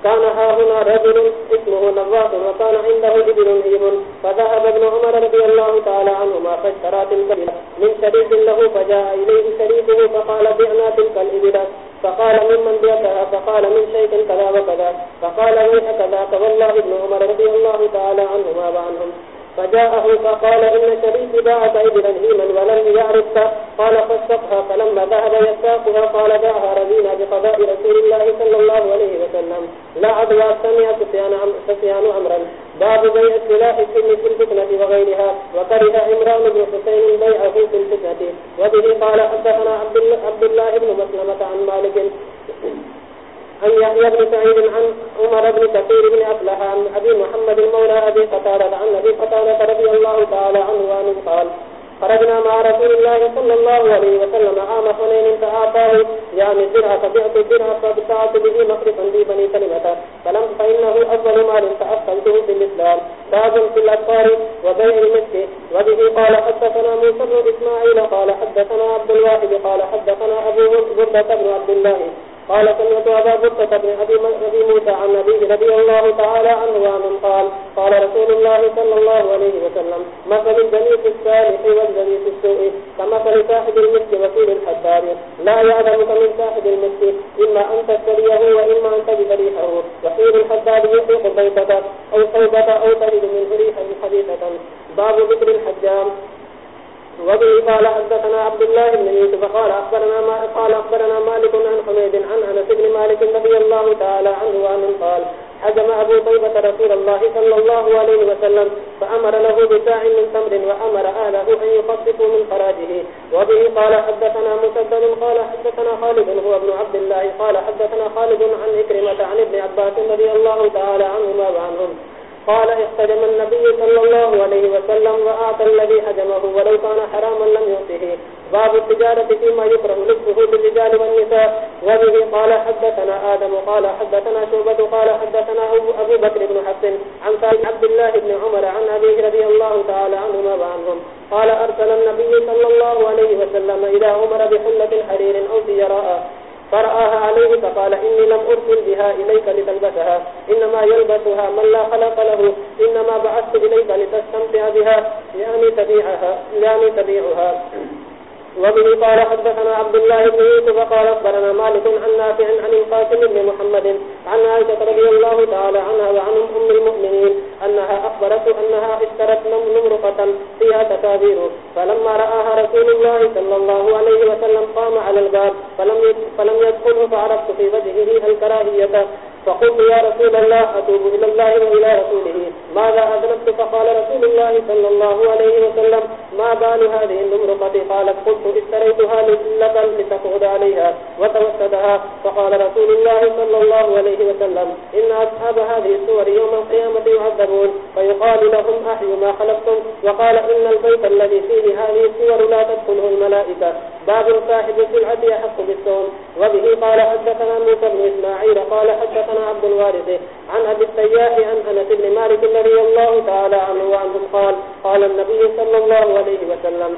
Speaker 1: كان هاهنا رجل اسمه نظاف وكان عنده جبل هيب فذهب ابن عمر رضي الله تعالى عنهما فاشترى تلك من شريك له فجاء إليه شريكه فقال بعنا تلك الإبل فقال ممن بعتها فقال من شيء كذا وكذا فقال لي هكذا تولى ابن عمر رضي الله تعالى عنهما وعنهم فجاءه فقال إنك لي تباعك إبرا هيما ولم يعرفك قال فاستقها فلما ذهب يساقها قال باعها رزينا بقضاء رسول الله صلى الله عليه وسلم لا عدوى سمع سفيان أمرا باب بيع السلاح السن في الفتنة وغيرها وكره عمران بن حسين بيعه في الفتنة وبه قال حسنا عبد الله بن مسلمة عن مالك
Speaker 2: عن يحيى بن سعيد عن عمر بن كثير بن أفلح عن
Speaker 1: أبي محمد المولى أبي قتادة عن أبي قتادة رضي الله تعالى عنه وعنه قال خرجنا مع رسول الله صلى الله عليه وسلم عام حنين فآتاه يعني الدرع فبعت الدرع فبتعت به مخلصا لي بني سلمة فلم فإنه أفضل مال فأفضلته في الإسلام باب في الأسفار وبيع المسك وبه قال حدثنا موسى بن إسماعيل قال حدثنا عبد الواحد قال حدثنا أبو بردة بن عبد الله قال سمعت أبا بطة بن أبي موسى عن نبي رضي الله تعالى عنه وعن قال قال رسول الله صلى الله عليه وسلم مثل الجميع السالح والجميع السوء كمثل ساحب المسك وسير الحجار لا يعلمك من ساحب المسك إما أن تشتريه وإما أن تجد ريحه وسير الحجار يطلق بيتك أو صوبك أو تجد منه ريحا حديثة باب ذكر الحجام وبه قال حدثنا عبد الله بن يوسف قال اخبرنا ما قال اخبرنا مالك عن حميد عن انس بن مالك رضي الله تعالى عنه وعن قال حجم ابو طيبه رسول الله صلى الله عليه وسلم فامر له بساع من تمر وامر اهله ان يخففوا من فراجه وبه قال حدثنا مسدد قال حدثنا خالد هو ابن عبد الله قال حدثنا خالد عن اكرمه عن ابن عباس رضي الله تعالى عنهما وعنهم عنه قال احتجم النبي صلى الله عليه وسلم وآت الذي حجمه ولو كان حراما لم يؤته باب التجارة فيما يكره لفه بالرجال والنساء وبه قال حدثنا آدم قال حدثنا شعبة قال حدثنا أبو بكر بن حسن عن سالم عبد الله بن عمر عن أبيه رضي الله تعالى عنهما وعنهم قال أرسل النبي صلى الله عليه وسلم إلى عمر بحلة حرير أو سيراء فرآها عليه فقال إني لم أرسل بها إليك لتلبسها إنما يلبسها من لا خلق له إنما بعثت إليك لتستمتع بها يعني تبيعها, يعني تبيعها وابن قال حدثنا عبد الله بن يوسف قال اخبرنا مالك عن نافع عن القاسم بن محمد عن عائشة رضي الله تعالى عنها وعن ام المؤمنين انها اخبرت انها اشترت نمرقة فيها تكابير فلما رآها رسول الله صلى الله عليه وسلم قام على الباب فلم فلم يدخله فعرفت في وجهه الكراهية فقلت يا رسول الله أتوب إلى الله وإلى رسوله ماذا أذنبت فقال رسول الله صلى الله عليه وسلم ما بال هذه النمرقة قالت قلت اشتريتها لك لتقعد عليها وتوسدها فقال رسول الله صلى الله عليه وسلم إن أصحاب هذه السور يوم القيامة يعذبون فيقال لهم أحي ما خلقتم وقال إن البيت الذي فيه هذه السور لا تدخله الملائكة باب صاحب سلعة يحق بالسوم وبه قال حدثنا موسى بن إسماعيل قال حدثنا حدثنا عبد الوارث عن عن أبي أنس بن مالك رضي الله الله تعالى عنه وعنهم قال قال النبي صلى عليه وسلم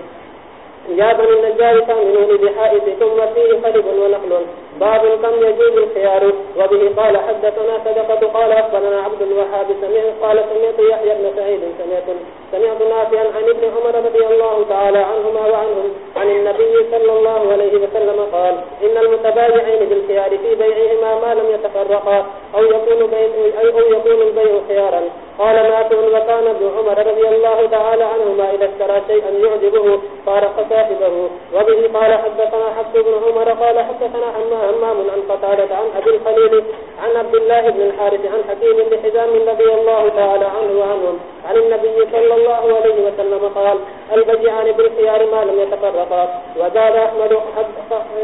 Speaker 1: يا بني النجار تأمنوا لبحائث ثم فيه خلب ونخل باب كم يجيب الخيار وبه قال حدثنا صدقة قال أخبرنا عبد الوهاب سمعه قال سمعت يحيى بن سعيد سمعت سمعت نافيا عن ابن عمر رضي الله تعالى عنهما وعنهم عن النبي صلى الله عليه وسلم قال إن المتبايعين بالخيار في بيعهما ما لم يتفرقا أو يكون البيع, أو يكون البيع خيارا قال ناس وكان ابن عمر رضي الله تعالى عنهما إذا اشترى شيئا يعجبه فارق صاحبه وبه قال حدثنا حفظ ابن عمر قال حدثنا عما أمام عن قتالة عن أبي الخليل عن عبد الله بن الحارث عن حكيم لحزام النبي الله تعالى عنه وعنهم عن النبي صلى الله عليه وسلم قال البجعان بالخيار ما لم يتفرقا وزاد أحمد,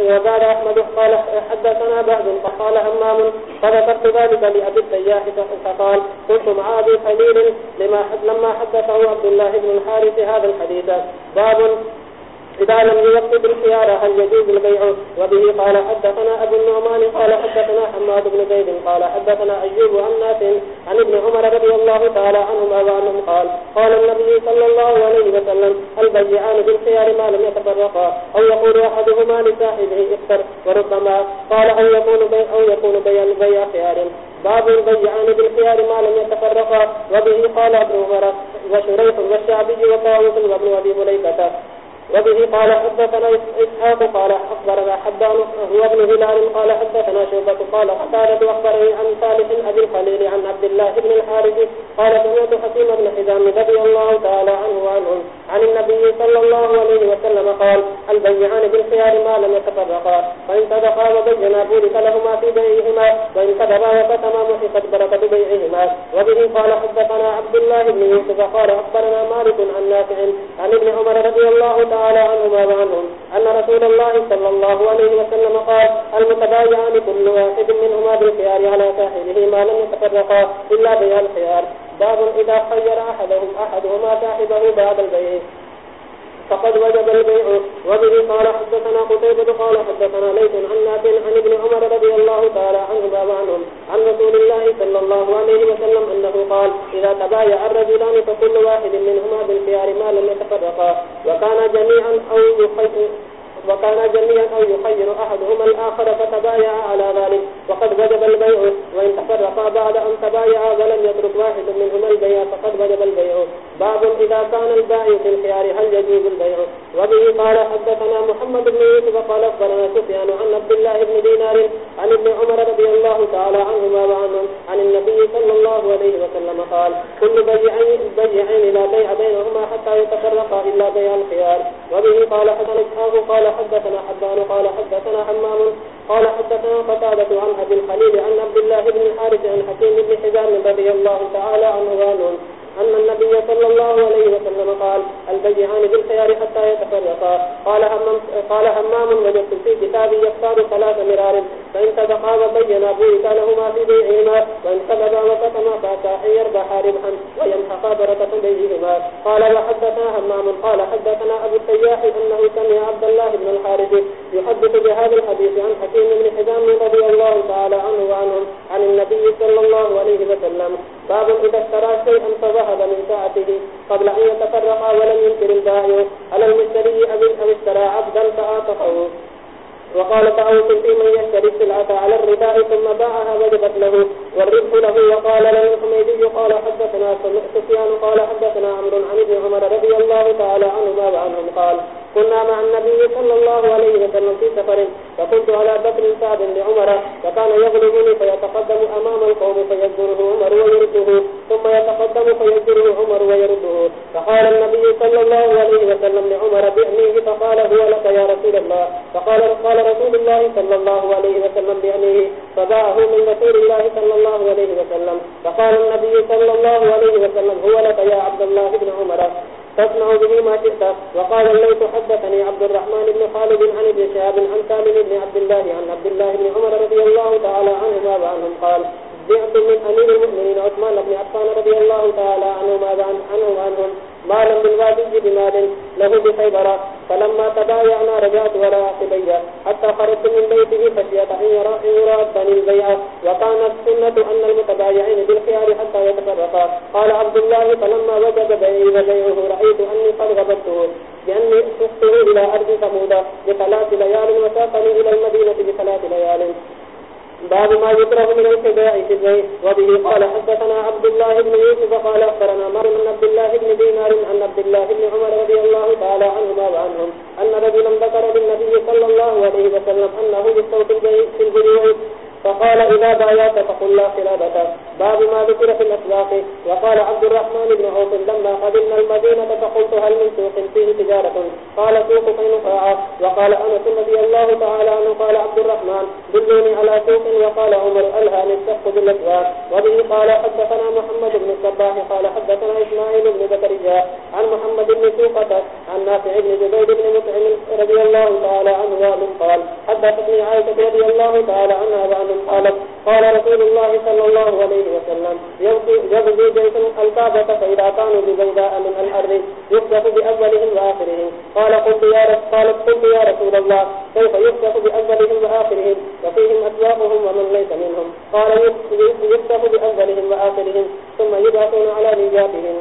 Speaker 1: وزاد أحمد قال حدثنا بعض فقال أمام فذكرت ذلك لأبي التياح فقال قلت معاذ خليل لما حد لما حدثه عبد الله بن الحارث هذا الحديث باب إذا لم يوقف الخيار هل يجوز البيع وبه قال حدثنا أبو النعمان قال حدثنا حماد بن زيد قال حدثنا أيوب عن ناس عن ابن عمر رضي الله تعالى عنهما وعنهم قال قال النبي صلى الله عليه وسلم البيعان بالخيار ما لم يتفرقا أو يقول أحدهما لصاحبه اكثر وربما قال أو يكون بيع أو يكون بيع بيع خيار باب البيعان بالخيار ما لم يتفرقا وبه قال ابن عمر وشريح والشعبي وطاوس وابن ابي مليكة وبه قال حدثنا اسحاق قال اخبرنا حبان هو ابن هلال قال حدثنا شعبة قال قتالة اخبرني عن ثالث ابي الخليل عن عبد الله بن الحارث قال سمعت حكيم بن حزام رضي الله تعالى عنه وعنهم عن النبي صلى الله عليه وسلم قال البيعان بالخيار ما لم يتفرقا فإن تدقا وبينا بورك لهما في بيعهما وإن كذبا وكتما محقت بركة بيعهما وبه قال حدثنا عبد الله بن يوسف قال أخبرنا مالك عن نافع عن ابن عمر رضي الله تعالى عنهما وعنهم أن رسول الله صلى الله عليه وسلم قال المتبايعان كل واحد منهما بالخيار على ساحله ما لم يتفرقا إلا بيع الخيار باب إذا خير أحدهم أحدهما صاحبه بعد البيع فقد وجب البيع وبه قال حدثنا قتيبة قال حدثنا ليس عن نافع عن ابن عمر رضي الله تعالى عنهما وعنهم عن رسول الله صلى الله عليه وسلم أنه قال إذا تبايع الرجلان فكل واحد منهما بالخيار ما لم يتفرقا وكان جميعا أو يخيط وكان جميعا أو يخير أحدهما الآخر فتبايع على ذلك وقد وجب البيع وإن تفرقا بعد أن تبايع ولم يترك واحد منهما البيع فقد وجب البيع باب إذا كان البائع في الخيار هل يجيب البيع وبه قال حدثنا محمد بن يوسف قال أخبرنا سفيان عن عبد الله بن دينار عن ابن عمر رضي الله تعالى عنهما وعنهم عن النبي صلى الله عليه وسلم قال كل بيعين, بيعين لا بيع بينهما حتى يتفرقا إلا بيع الخيار وبه قال حدثنا إسحاق قال حدثنا حبان قال حدثنا حمام قال حدثنا قتادة عن أبي الخليل عن عبد الله بن الحارث عن حكيم بن حزام رضي الله تعالى عنه وعنه أن النبي صلى الله عليه وسلم قال البيعان بالخيار حتى يتفرقا قال همام وجدت في كتابي يختار ثلاث مرار فإن تبقى وبينا بوئك لهما في بيعهما وإن سببا وفتما فاتا أن يربحا ربحا وينحقا بركة بيعهما قال وحدثنا همام قال حدثنا أبو السياح أنه سمع عبد الله بن الحارج يحدث بهذا الحديث عن حكيم بن حزام رضي الله تعالى عنه وعنهم عن النبي صلى الله عليه وسلم باب إذا اشترى شيئا فظهر أخذ من ساعته قبل أن يتفرم ولم ينكر البائع على المشتري أبي أو اشترى عبدا فآتقه وقال تعوت في من يشتري السلعة على الرباء ثم باعها وجبت له والربح له وقال لن الحميدي قال حدثنا سفيان قال حدثنا عمر عن ابن عمر رضي الله تعالى عنهما وعنهم قال كنا مع النبي النبي النبي صلى صلى صلى صلى صلى الله الله الله الله الله الله الله الله عليه عليه عليه عليه عليه وسلم وسلم وسلم وسلم وسلم في سفر فكنت على بكر سعد لعمر لعمر يغلبني فيتقدم أمام القوم عمر عمر ويرده ويرده ثم يتقدم فقال فقال فقال فقال بأميه بأميه هو هو لك لك يا رسول رسول رسول قال فباعه من يا عبد الله بن عمر تسمع بنيمتك وقال لن تحدثني عبد الرحمن بن خالد عن ابن شهاب عن كامل بن عبد الله عن عبد الله بن عمر رضي الله تعالى عنهما وعنهم قال زعب من أمير المؤمنين عثمان بن عفان رضي الله تعالى عنهما وعنهم مالا من غادي بمال له بخيبرا فلما تبايعنا رجعت ولا عقبي حتى خرجت من بيته خشية أن يرى أن يرادني البيع وكانت سنة أن المتبايعين بالخيار حتى يتفرقا قال عبد الله فلما وجد بيعي وبيعه رأيت أني قد غبته لأني أخطر إلى أرض ثمودة بثلاث ليال وساقني إلى المدينة بثلاث ليال باب ما ذكر من الكباء في البيع وبه قال حدثنا عبد الله بن يوسف قال اخبرنا مر من عبد الله بن دينار عن عبد الله بن عمر رضي الله تعالى عنهما وعنهم ان رجلا ذكر للنبي صلى الله عليه وسلم انه بالصوت البيع في البيوت فقال إذا بايات فقل لا خلابك باب ما ذكر في الأسواق وقال عبد الرحمن بن عوف لما قدمنا المدينة فقلت هل من سوق فيه تجارة قال سوق قينقاعة وقال أنس النبي الله تعالى أنه قال عبد الرحمن دلوني على سوق وقال عمر ألها للسفق بالأسواق وبه قال حدثنا محمد بن الصباح قال حدثنا إسماعيل بن ذكرجاء عن محمد بن سوقة عن نافع بن جبيد بن مطعم رضي الله تعالى عنه وعلم قال حدثني عائشة رضي الله تعالى عنها وعنه قالت قال رسول الله صلى الله عليه وسلم يبدو جيس القابة فإذا كانوا ببيضاء من الأرض يفتح بأولهم وآخرهم قال قلت يا, رسول رسول الله كيف يفتح بأولهم وآخرهم وفيهم أسواقهم ومن ليس منهم قال يفتح بأولهم وآخرهم ثم يبعثون على نجاتهم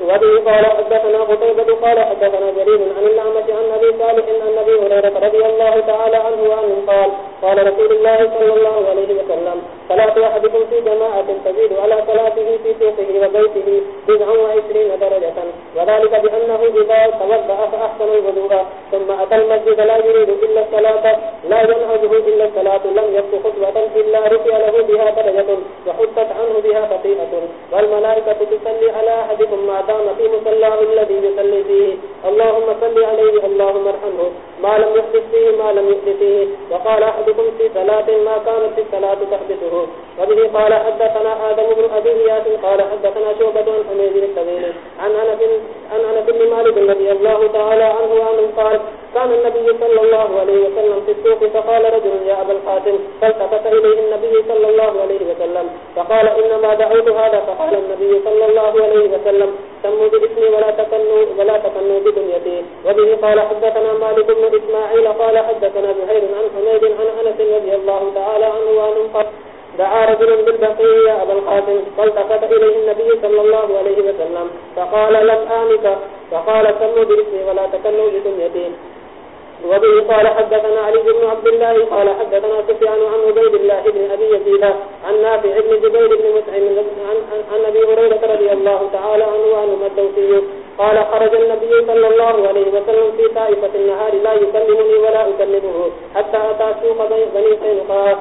Speaker 1: وذي قال حدثنا قتيبة قال حدثنا جرير عن النعمة عن نبي صالح عن نبي هريرة رضي الله تعالى عنه وعنه قال قال رسول الله صلى الله عليه وسلم صلاة أحدكم في جماعة تزيد على صلاته في سوقه وبيته تسع وعشرين درجة وذلك بأنه إذا توضأ فأحسن الوضوء ثم أتى المسجد لا يريد إلا الصلاة لا ينهجه إلا الصلاة لم يبق خطوة إلا رفع له بها درجة وحطت عنه بها خطيئة والملائكة تصلي على أحدكم ما كان في مصلى الذي يصلي فيه اللهم صل عليه اللهم ارحمه ما لم يحدث فيه ما لم يحدث فيه وقال أحدكم في صلاة ما كانت في الصلاة تحدثه وبه قال حدثنا آدم بن أبي هياس قال حدثنا شعبة عن حميد الكبير عن أنا في المالك الذي الله تعالى عنه وعنه قال كان النبي صلى الله عليه وسلم في السوق فقال رجل يا أبا القاسم فالتفت إليه النبي صلى الله عليه وسلم فقال إنما دعوت هذا فقال النبي صلى الله عليه وسلم سمود باسم ولا تكنو ولا تكنو بدنيته وبه قال حدثنا مالك بن إسماعيل قال حدثنا زهير عن حميد عن أنس رضي الله تعالى عنه وعن قال دعا رجل بالبقية يا أبا القاسم فالتفت إليه النبي صلى الله عليه وسلم فقال لك آمك فقال سمود باسم ولا تكنو بدنيته وبه قال حدثنا علي بن عبد الله قال حدثنا سفيان عن عبيد الله بن أبي يزيد عن نافع بن جبير بن مسعم عن أبي هريرة رضي الله تعالى عنه وعن مدوسي قال خرج النبي صلى الله عليه وسلم في طائفة النهار لا يكلمني ولا أكلمه حتى أتى سوق بني قينقاع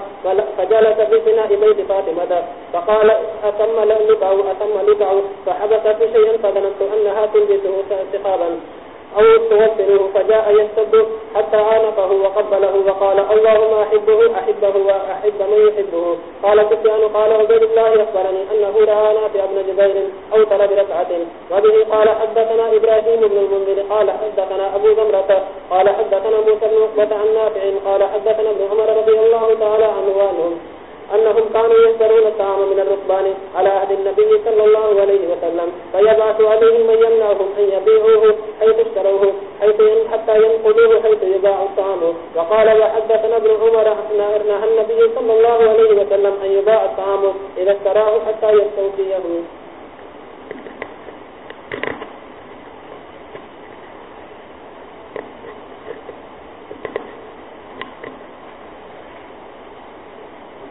Speaker 1: فجلس في بناء بيت فاطمة فقال أتم لقعه أتم لقعه فحبس في شيء فظننت أنها تلبسه استخابا أو أو توسله فجاء حتى وقبله وقال اللهم أحبه أحبه وأحب من يحبه قال قال قال قال قال قال الله الله أخبرني أنه جبير طلب وبه حدثنا حدثنا حدثنا حدثنا إبراهيم بن بن المنذر أبو زمرة موسى عن نافع ابن عمر رضي تعالى عنه وعنهم أنهم كانوا يسرون الطعام من الرقبان على أهد النبي صلى الله عليه وسلم فيبعث عليهم من يمنعهم أن يبيعوه حيث اشتروه حيث ين حتى ينقذوه حيث يباع الطعام وقال وحدثنا ابن عمر أثناء النبي صلى الله عليه وسلم أن يباع الطعام إذا اشتراه حتى يستوفيه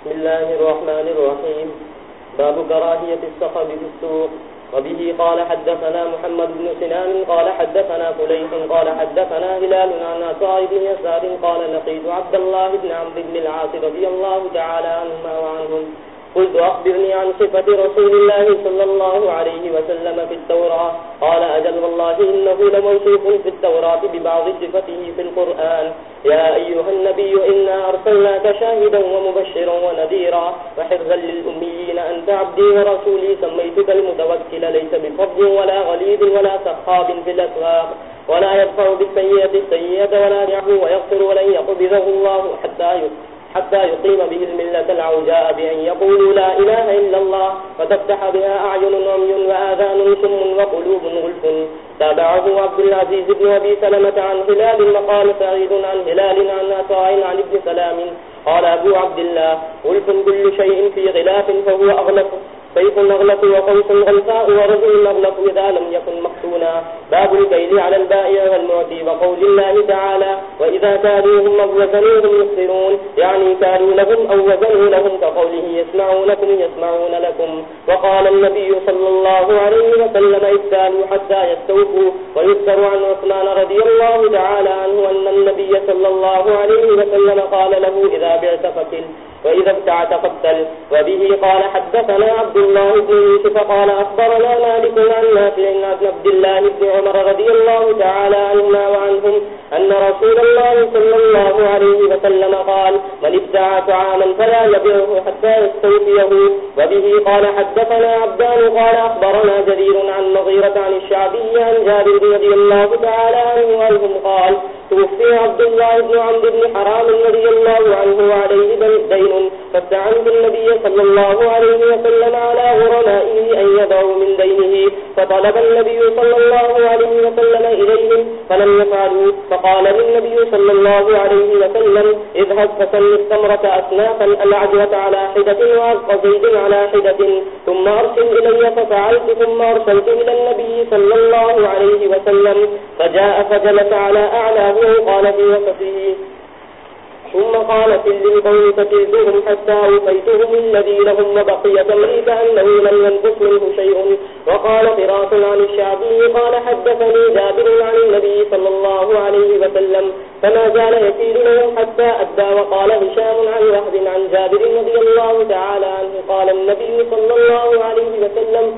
Speaker 1: بسم الله الرحمن الرحيم باب كراهية الصخب في السوق وبه قال حدثنا محمد بن سنان قال حدثنا فليس قال حدثنا هلال عن عطاء بن يسار قال لقيت عبد الله بن عمرو بن العاصر رضي الله تعالى عنهما وعنهم قلت أخبرني عن صفة رسول الله صلى الله عليه وسلم في التوراة قال أجل والله إنه لموصوف في التوراة ببعض صفته في القرآن يا أيها النبي إنا أرسلناك شاهدا ومبشرا ونذيرا وحرزا للأميين أنت عبدي ورسولي سميتك المتوكل ليس بفضل ولا غليظ ولا سخاب في الأسواق ولا يدفع بالسيئة السيئة ولا يعفو ويغفر ولن يقبضه الله حتى يغفر حتى يقيم به الملة العوجاء بأن يقولوا لا إله إلا الله فتفتح بها أعين عمي وآذان سم وقلوب غلف تابعه عبد العزيز بن أبي سلمة عن هلال وقال سعيد عن هلال عن أساء عن ابن سلام قال أبو عبد الله غلف كل شيء في غلاف فهو أغلق سيف المغلق وقوس الغلفاء ورجل المغلق إذا لم يكن مقتولا باب البيل على البائع والمعدي وقول الله تعالى وإذا كانوهم أو وزنوهم يخسرون يعني كانوا لهم أو وزنوا لهم كقوله يسمعونكم يسمعون لكم وقال النبي صلى الله عليه وسلم إبتالوا حتى يستوفوا ويذكر عن عثمان رضي الله تعالى عنه أن النبي صلى الله عليه وسلم قال له إذا بعت فكل وإذا ابتع تقبل وبه قال حدثنا عبد الله بن يوسف قال أخبرنا مالك عن نافع عن عبد الله بن عمر رضي الله تعالى عنهما وعنهم أن رسول الله صلى الله عليه وسلم قال من ابتع طعاما فلا يبعه حتى يستوفيه وبه قال حدثنا عبدان قال أخبرنا جرير عن مغيرة عن الشعبي عن جابر رضي الله تعالى عنه وعنهم قال توفي عبد الله بن عبد بن حرام النبي الله عنه وعليه دين فاستعنه النبي صلى الله عليه وسلم على غرمائه أن يدعو من دينه فطلب النبي صلى الله عليه وسلم إليهم فلم يفعلوا فقال للنبي صلى الله عليه وسلم اذهب فسل الثمرة أسنافا العجوة على حدة وعزق زيد على حدة ثم أرسل إلي ففعلت ثم أرسلت إلى النبي صلى الله عليه وسلم فجاء فجلس على أعلى نحوه قال ابي وصفيه ثم قال في القول فكيدهم حتى أوفيتهم الذي لهم بقية لي أنه لم ينقص منه شيء وقال فراس عن الشعبي قال حدثني جابر عن النبي صلى الله عليه وسلم فما زال يكيد لهم حتى أدى وقال هشام عن وهب عن جابر رضي الله تعالى عنه قال النبي صلى الله عليه وسلم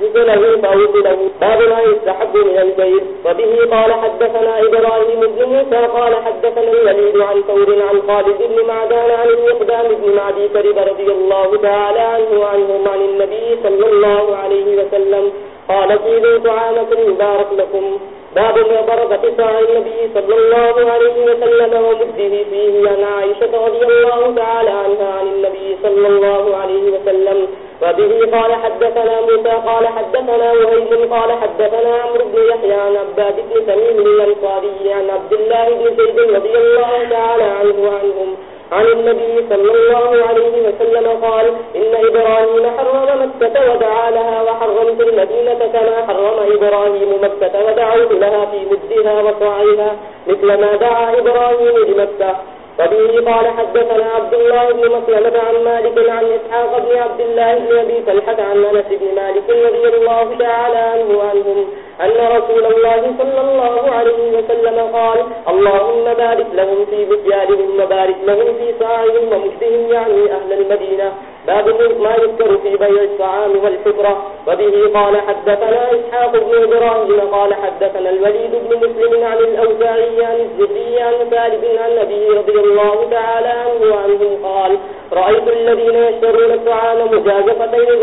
Speaker 1: يسجد له طاوط له باب لا يستحب من البيت وبه قال حدثنا إبراهيم بن موسى قال حدثنا الوليد عن ثور عن خالد بن معدان عن المقدام بن معدي كرب رضي الله تعالى عنه وعنهم عن النبي صلى الله عليه وسلم قال كيدوا طعامكم مبارك لكم باب ما برد في سائر النبي صلى الله عليه وسلم ومده فيه عن عائشة رضي الله تعالى عنها عن النبي صلى الله عليه وسلم وبه قال حدثنا موسى قال حدثنا وهيب قال حدثنا عمرو بن يحيى عن عباد بن سمير الأنصاري عن عبد الله بن زيد رضي الله تعالى عنه وعنهم عن النبي صلى الله عليه وسلم قال إن إبراهيم حرم مكة ودعا لها وحرمت المدينة كما حرم إبراهيم مكة ودعوت لها في مدها وصعيها مثل ما دعا إبراهيم لمكة وبه قال حدثنا عبد الله بن مسلمة عن مالك عن إسحاق بن عبد الله بن أبي فلحة عن أنس بن مالك رضي الله تعالى عنه وعنهم أن رسول الله صلى الله عليه وسلم قال اللهم بارك لهم في بجالهم وبارك لهم في صاعهم ومجدهم يعني أهل المدينة باب ما يذكر في بيع الطعام والفطرة وبه قال حدثنا إسحاق بن إبراهيم قال حدثنا الوليد بن مسلم عن الأوزاعي عن الزبي عن ثالث عن أبي رضي الله تعالى عنه وعنه قال رأيت الذين يشترون الطعام مجازفتين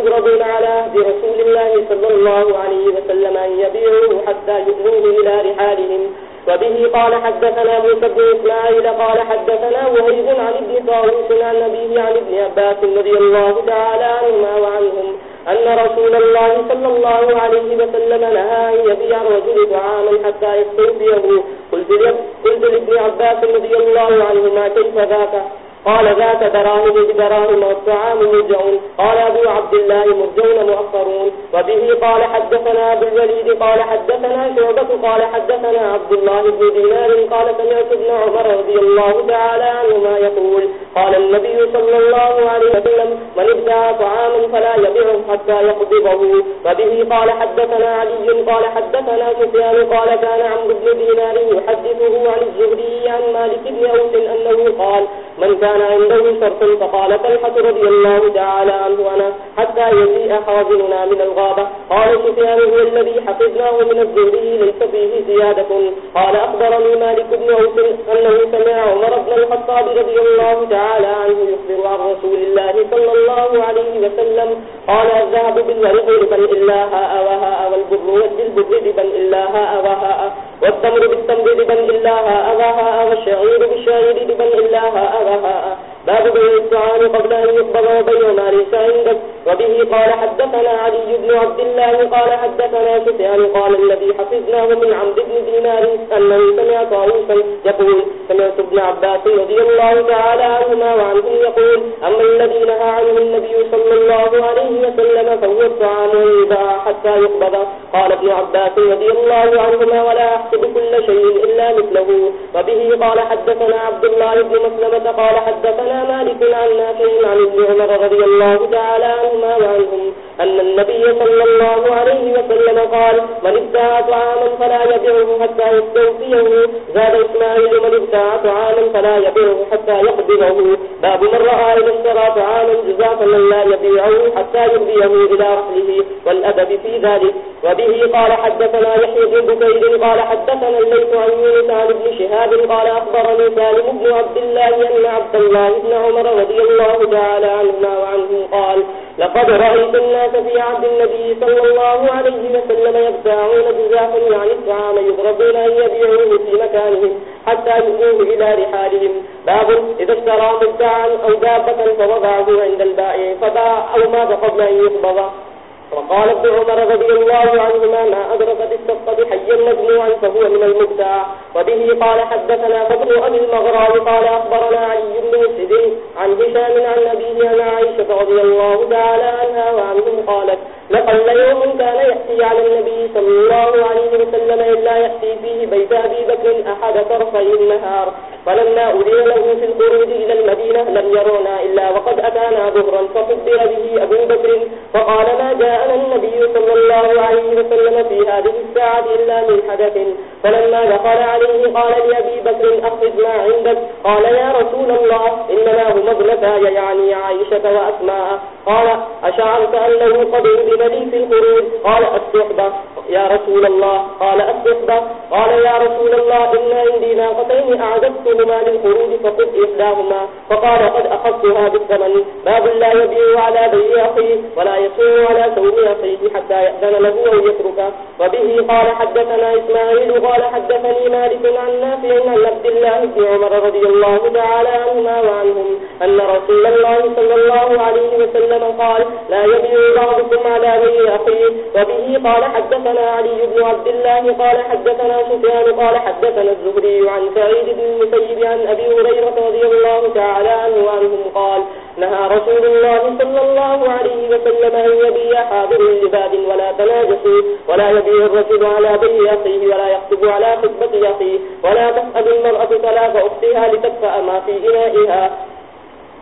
Speaker 1: يضربون على رسول الله صلى الله عليه وسلم وسلم أن يبيعوه حتى يؤمنوا إلى رحالهم وبه قال حدثنا موسى بن إسماعيل قال حدثنا وهيز عن ابن طاروس عن نبيه عن ابن أباس رضي الله تعالى عنهما وعنهم أن رسول الله صلى الله عليه وسلم نهى أن يبيع الرجل طعاما حتى يستوفيه قلت لابن عباس رضي الله عنهما كيف ذاك قال ذات دراهم بدراهم والطعام مرجع قال أبو عبد الله مرجون مؤخرون وبه قال حدثنا أبو الوليد قال حدثنا شعبة قال حدثنا عبد الله بن دينار قال سمعت ابن عمر رضي الله تعالى عنهما يقول قال النبي صلى الله عليه وسلم من ابتاع طعام فلا يبعه حتى يقضبه وبه قال حدثنا علي قال حدثنا سفيان قال كان عمرو بن دينار يحدثه عن الزهري عن مالك بن أوس أنه قال من كان كان عنده فرس فقال طلحة رضي الله تعالى عنه أنا حتى يجيء حاضرنا من الغابة قال شفيان هو الذي حفظناه من الزهري ليس فيه زيادة قال أخبرني مالك بن عوس أنه سمع عمر بن الخطاب رضي الله تعالى عنه يخبر عن رسول الله صلى الله عليه وسلم قال الذهب بالورق لبن إلا هاء وهاء والبر والجلب لبن إلا هاء وهاء والتمر بالتمر لبن إلا هاء وهاء والشعير بالشعير لبن إلا هاء وهاء ہاں باب بين الطعام قبل أن يقبض ما ليس عندك وبه قال حدثنا علي بن عبد الله قال حدثنا سفيان قال الذي حفظناه من عمد بن دينار أنه سمع طاووسا يقول سمعت ابن عباس رضي الله تعالى عنهما وعنهم يقول أما الذي نهى عنه النبي صلى الله عليه وسلم فهو الطعام ويباع حتى يقبض قال ابن عباس رضي الله عنهما ولا أحسب كل شيء إلا مثله وبه قال حدثنا عبد الله بن مسلمة قال حدثنا مالك عن نافع عن ابن عمر رضي الله تعالى عنهما وعنهم أن النبي صلى الله عليه وسلم قال من ابتاع طعاما فلا يبعه حتى يستوفيه زاد إسماعيل من ابتاع طعاما فلا يبعه حتى يقدمه باب من رأى إذا اشترى طعاما جزاء فلا يبيعه حتى يهديه إلى أهله والأدب في ذلك وبه قال حدثنا يحيى بن بكير قال حدثنا الليث عن يونس عن ابن شهاب قال أخبرني سالم بن عبد الله أن عبد الله ابن عمر رضي الله تعالى عنهما وعنه قال لقد رأيت الناس في عبد النبي صلى الله عليه وسلم يبتاعون جزاحا عن یعنی الطعام يضربون أن يبيعون في مكانهم حتى يقوم إلى رحالهم باب إذا اشترى مبتاعا أو دابة فوضعه عند البائع فباع أو ماذا قبل أن يقبض وقال ابن عمر رضي الله عنهما ما أدركت الصفة حيا مجموعا فهو من المبتاع وبه قال حدثنا فضل أبي المغرى قال أخبرنا علي بن مسجد عن هشام عن أبيه عن عائشة رضي الله تعالى عنها وعنهم قالت نقل لا يوم كان يحتي على النبي صلى الله عليه وسلم إلا يحتي فيه بيت أبي بكر أحد طرفي النهار فلما أذن له في القرود إلى المدينة لم يرونا إلا وقد أتانا ظهرا فقدر به أبو بكر فقال ما جاءنا النبي وسلم في هذه الساعة إلا من حدث فلما دخل عليه قال لأبي بكر أخذ ما عندك قال يا رسول الله إنما هم ابنتاي يعني عائشة وأسماء قال أشعرت أنه قد بني في القرود قال الصحبة يا رسول الله قال الصحبة قال يا رسول الله إن عندي ناقتين أعددتهما للقرود فقد إحداهما فقال قد أخذتها بالثمن باب لا يبيع على بيع أخيه ولا يصير على سوء أخيه حتى يأذن له يترك وبه قال حدثنا إسماعيل قال حدثني مالك عن نافع عن عبد الله بن عمر رضي الله تعالى عنهما وعنهم أن رسول الله صلى الله عليه وسلم قال لا يبيع بعضكم على بيع أخيه وبه قال حدثنا علي بن عبد الله قال حدثنا سفيان قال حدثنا الزهري عن سعيد بن المسيب عن أبي هريرة رضي الله تعالى عنه وعنهم قال نهى رسول الله صلى الله عليه وسلم أن يبيع حاضر لباب ولا تناجسوا ولا يبيع الرجل على بي أخيه ولا يخطب على خطبة أخيه ولا تفقد المرأة طلاق أختها لتكفأ ما في إنائها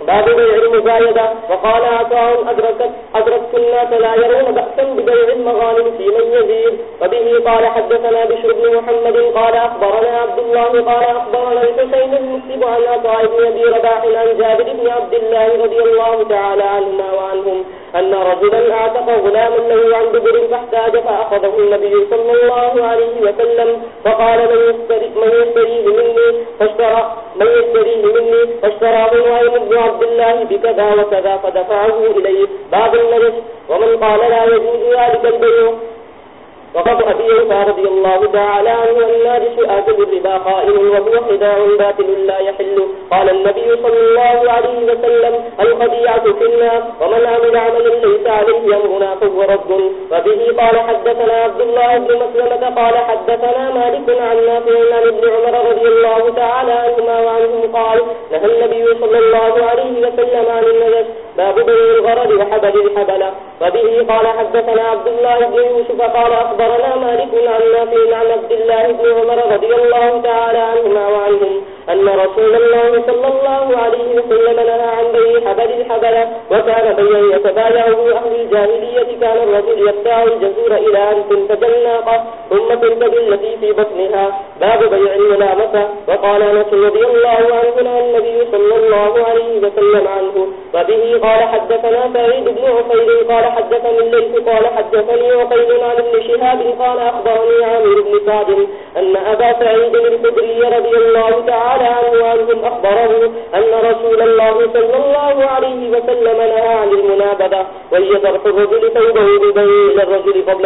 Speaker 1: باب بيع المزايدة وقال عطاهم أدركت أدركت الناس لا يرون بأسا ببيع المغالم في من يزيد وبه قال حدثنا بشر بن محمد قال أخبرنا عبد الله قال أخبرنا الحسين المسلم عن أطاعب نبي رباح عن جابر بن عبد الله رضي الله تعالى عنهما وعنهم أن رجلا آتق غلاما له عن دبر فاحتاج فأخذه النبي صلى الله عليه وسلم فقال من يشتريه من يشتري مني فاشترى من يشتريه مني فاشترى من وائل ابن عبد الله بكذا وكذا فدفعه إليه باب النجس ومن قال لا يجوز ذلك البيع وقد أبي أوسى رضي الله تعالى عنه أن لا لسؤاد بالربا قائم وهو خداع باطل لا يحل قال النبي صلى الله عليه وسلم القبيعة في الله ومن عمل عمل ليس عليه أمرنا فهو رد وبه قال حدثنا عبد الله بن مسلمة قال حدثنا مالك عن نافع عن ابن عمر رضي الله تعالى عنهما وعنهم قال نهى النبي صلى الله عليه وسلم عن النجس باب بني الغرض وحبل الحبل وبه قال حدثنا عبد الله بن يوسف قال أخبر أخبرنا مالك عن نافي عن عبد الله بن عمر رضي الله تعالى عنهما وعنهم أن رسول الله صلى الله عليه وسلم لنا عن بيع حبل الحبل وكان بيع يتبايعه أهل الجاهلية كان الرجل يبتاع الجزور إلى أن تنتج الناقة ثم تنتج التي في بطنها باب بيع الملامة وقال أنس رضي الله عنه عن النبي صلى الله عليه وسلم عنه وبه قال حدثنا سعيد بن عقيل قال حدثني الليث قال حدثني عقيل عن ابن شهاب أبي قال أخبرني عامر بن صادم أن أبا سعيد المدري رضي الله تعالى أنوانهم أخبره أن رسول الله صلى الله عليه وسلم لها عن المنابذة قبل أن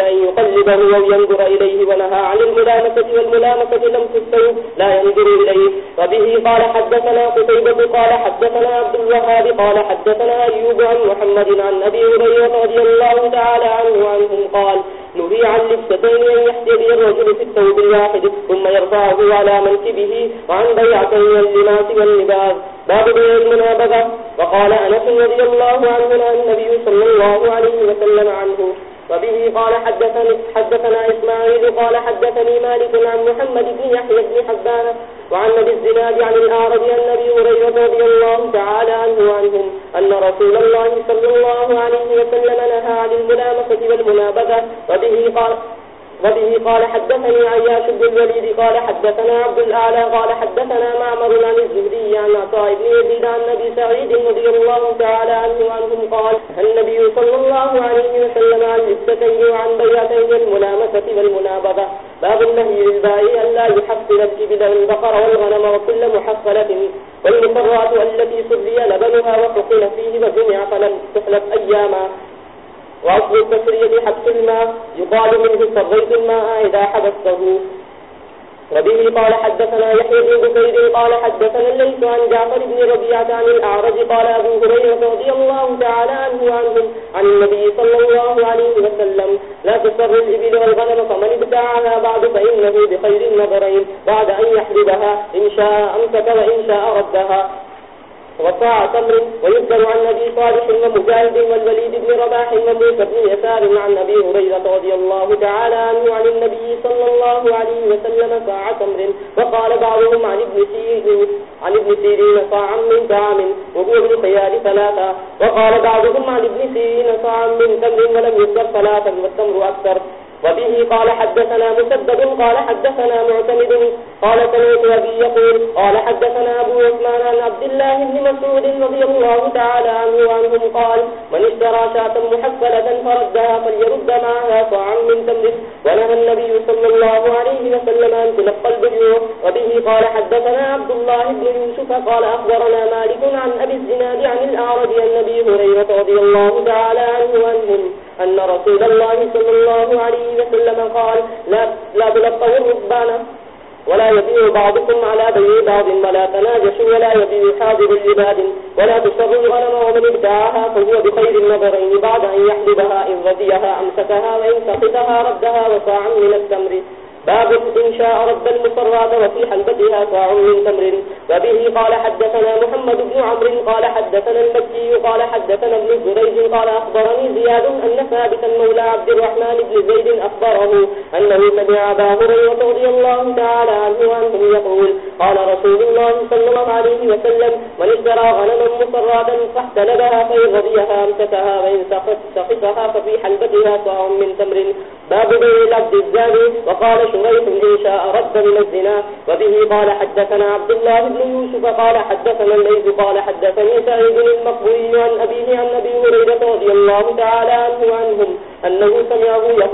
Speaker 1: أن يقلبه إليه إليه ونهى عن عن عن عن الثوب لا ينظر وبه قال قال قال قال حدثنا حدثنا حدثنا قتيبة عبد الوهاب أيوب محمد أبي هريرة رضي رضي الله الله تعالى عنه عنه عنهم الرجل في الواحد ثم يرفعه على منكبه وعن اللماس باب بيع وقال أنس النبي صلى الله الله عليه وسلم عنه وبه قال حدثني حدثنا إسماعيل قال حدثني مالك عن محمد بن يحيى بن حبان وعن ابي الزناد عن الأعرج عن أبي هريرة رضي الله تعالى عنه وعنهم أن رسول الله صلى الله عليه وسلم نهى عن الملامسة والمنابذة وبه قال وبه قال حدثني عياش بن الوليد قال حدثنا عبد الأعلى قال حدثنا معمر عن الزهري عن عطاء بن يزيد عن نبي سعيد رضي الله تعالى عنه وعنهم قال النبي صلى الله عليه وسلم عن لستين وعن بيعتين الملامسة والمنابضة باب النهي للبائع أن لا يحصل الكبد والبقر والغنم وكل محصلة والمقرات التي سري لبنها وحصل فيه وجمع فلم تحلف أياما واصل تسري بحق الماء يقال منه صغيت الماء إذا حدثته ربيه قال حدثنا يحيى بن بكير قال حدثنا الليث عن جعفر بن ربيعة عن الأعرج قال أبو هريرة رضي الله تعالى عنه وعنهم عن النبي صلى الله عليه وسلم لا تسر الإبل والغنم فمن ابتاعها بعد فإنه بخير النظرين بعد أن يحببها إن شاء أمسك وإن شاء ردها وطاعة أمر أمر ويذكر عن عن عن عن عن نبي صالح والوليد بن بن رباح من من يسار النبي هريرة رضي الله الله تعالى عنه صلى عليه وسلم وقال وقال بعضهم بعضهم ابن ابن ابن ابن سيرين سيرين سيرين وهو خيار ثلاثة تمر ولم يذكر ثلاثا والتمر أكثر وبه قال حدثنا مسدد قال حدثنا معتمد قال سمعت أبي يقول قال حدثنا أبو عثمان عن عبد الله بن مسعود رضي الله تعالى عنه وعنهم قال من اشترى شاة محفلة فردها فليرد معها صاعا من تمره ونهى النبي صلى الله عليه وسلم أن تلقى البجوع وبه قال حدثنا عبد الله بن يوسف قال أخبرنا مالك عن أبي الزناد عن الأعرج عن نبي هريرة رضي الله تعالى عنه وعنهم أن رسول الله صلى الله عليه وسلم قال لا, لا تلقه الربان ولا يبيع بعضكم على بيع بعض ولا تناجش ولا يبيع حاضر العباد ولا تشتغل غنم ومن ابتاعها فهو بخير النظرين بعد أن يحلبها إن رضيها أمسكها وإن سقطها ردها وصاعا من التمر باب إن شاء رب المصرات وفي حلبتها صاع من تمر وبه قال حدثنا محمد بن عمر قال حدثنا المكي قال حدثنا ابن الزريج قال أخبرني زياد أن ثابتا مولى عبد الرحمن بن زيد أخبره أنه سمع أبا هريرة رضي الله تعالى عنه وأنه يقول قال رسول الله صلى الله عليه وسلم من اشترى غنما مصرادا فاحتلبها فإن غبيها أمسكها وإن سقفها ففي حلبتها صاع من تمر باب بيع العبد الزاني وقال شريح إن شاء رد من الزنا وبه قال حدثنا عبد الله بن يوسف قال حدثنا الليث قال حدثني سعيد المقبولي عن أبيه عن أبي هريرة رضي الله تعالى عنه وعنهم سمعه يقول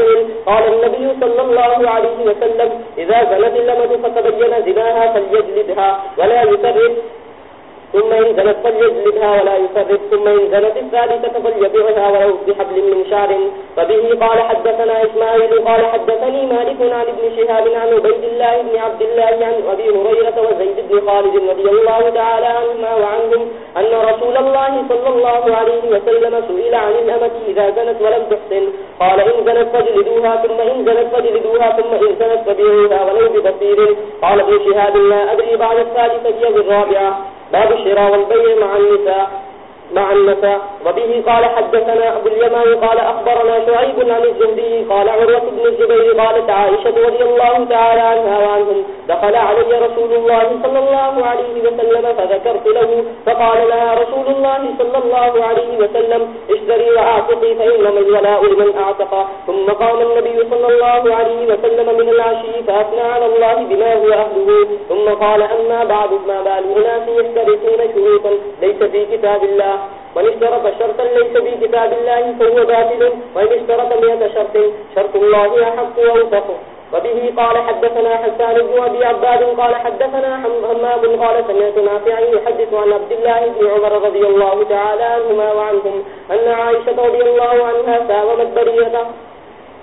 Speaker 1: قال النبي صلى الله عليه وسلم زنت فتبين زناها فليجلدها ولا اور ثم إن زنت فليجلدها ولا يفرق ثم إن زنت الثالثة فليبعها ولو بحبل من شعر فبه قال حدثنا إسماعيل قال حدثني مالك عن ابن شهاب عن عبيد الله بن عبد الله عن أبي هريرة وزيد بن خالد رضي الله تعالى عنهما وعنهم أن رسول الله صلى الله عليه وسلم سئل عن الأمة إذا زنت ولم تحسن قال إن زنت فجلدوها ثم إن زنت فجلدوها ثم إن زنت فبيعوها ولو ببصير قال ابن شهاب لا أدري بعد الثالثة هي بالرابعة باب الشراء والبيع مع النساء مع النساء وبه قال حدثنا أبو اليمان قال أخبرنا شعيب عن الزنبي قال عروة بن الزبير قالت عائشة ولي الله تعالى عنها وعنهم دخل علي رسول الله صلى الله عليه وسلم فذكرت له فقال لها رسول الله صلى الله عليه وسلم اشتري وعاتقي فإنما الولاء لمن أعتقى ثم قام النبي صلى الله عليه وسلم من العشي فأثنى على الله بما هو أهله ثم قال أما بعد ما بال أناس يشتركون شروطا ليس في كتاب الله من اشترط شرطا ليس في كتاب الله فهو باطل وإن اشترط مئة شرط شرط الله أحق وأوثق وبه قال حدثنا حسان بن أبي عباد قال حدثنا همام قال سمعت نافعا يحدث عن عبد الله بن عمر رضي الله تعالى عنهما وعنهم أن عائشة رضي الله عنها ساومت بريته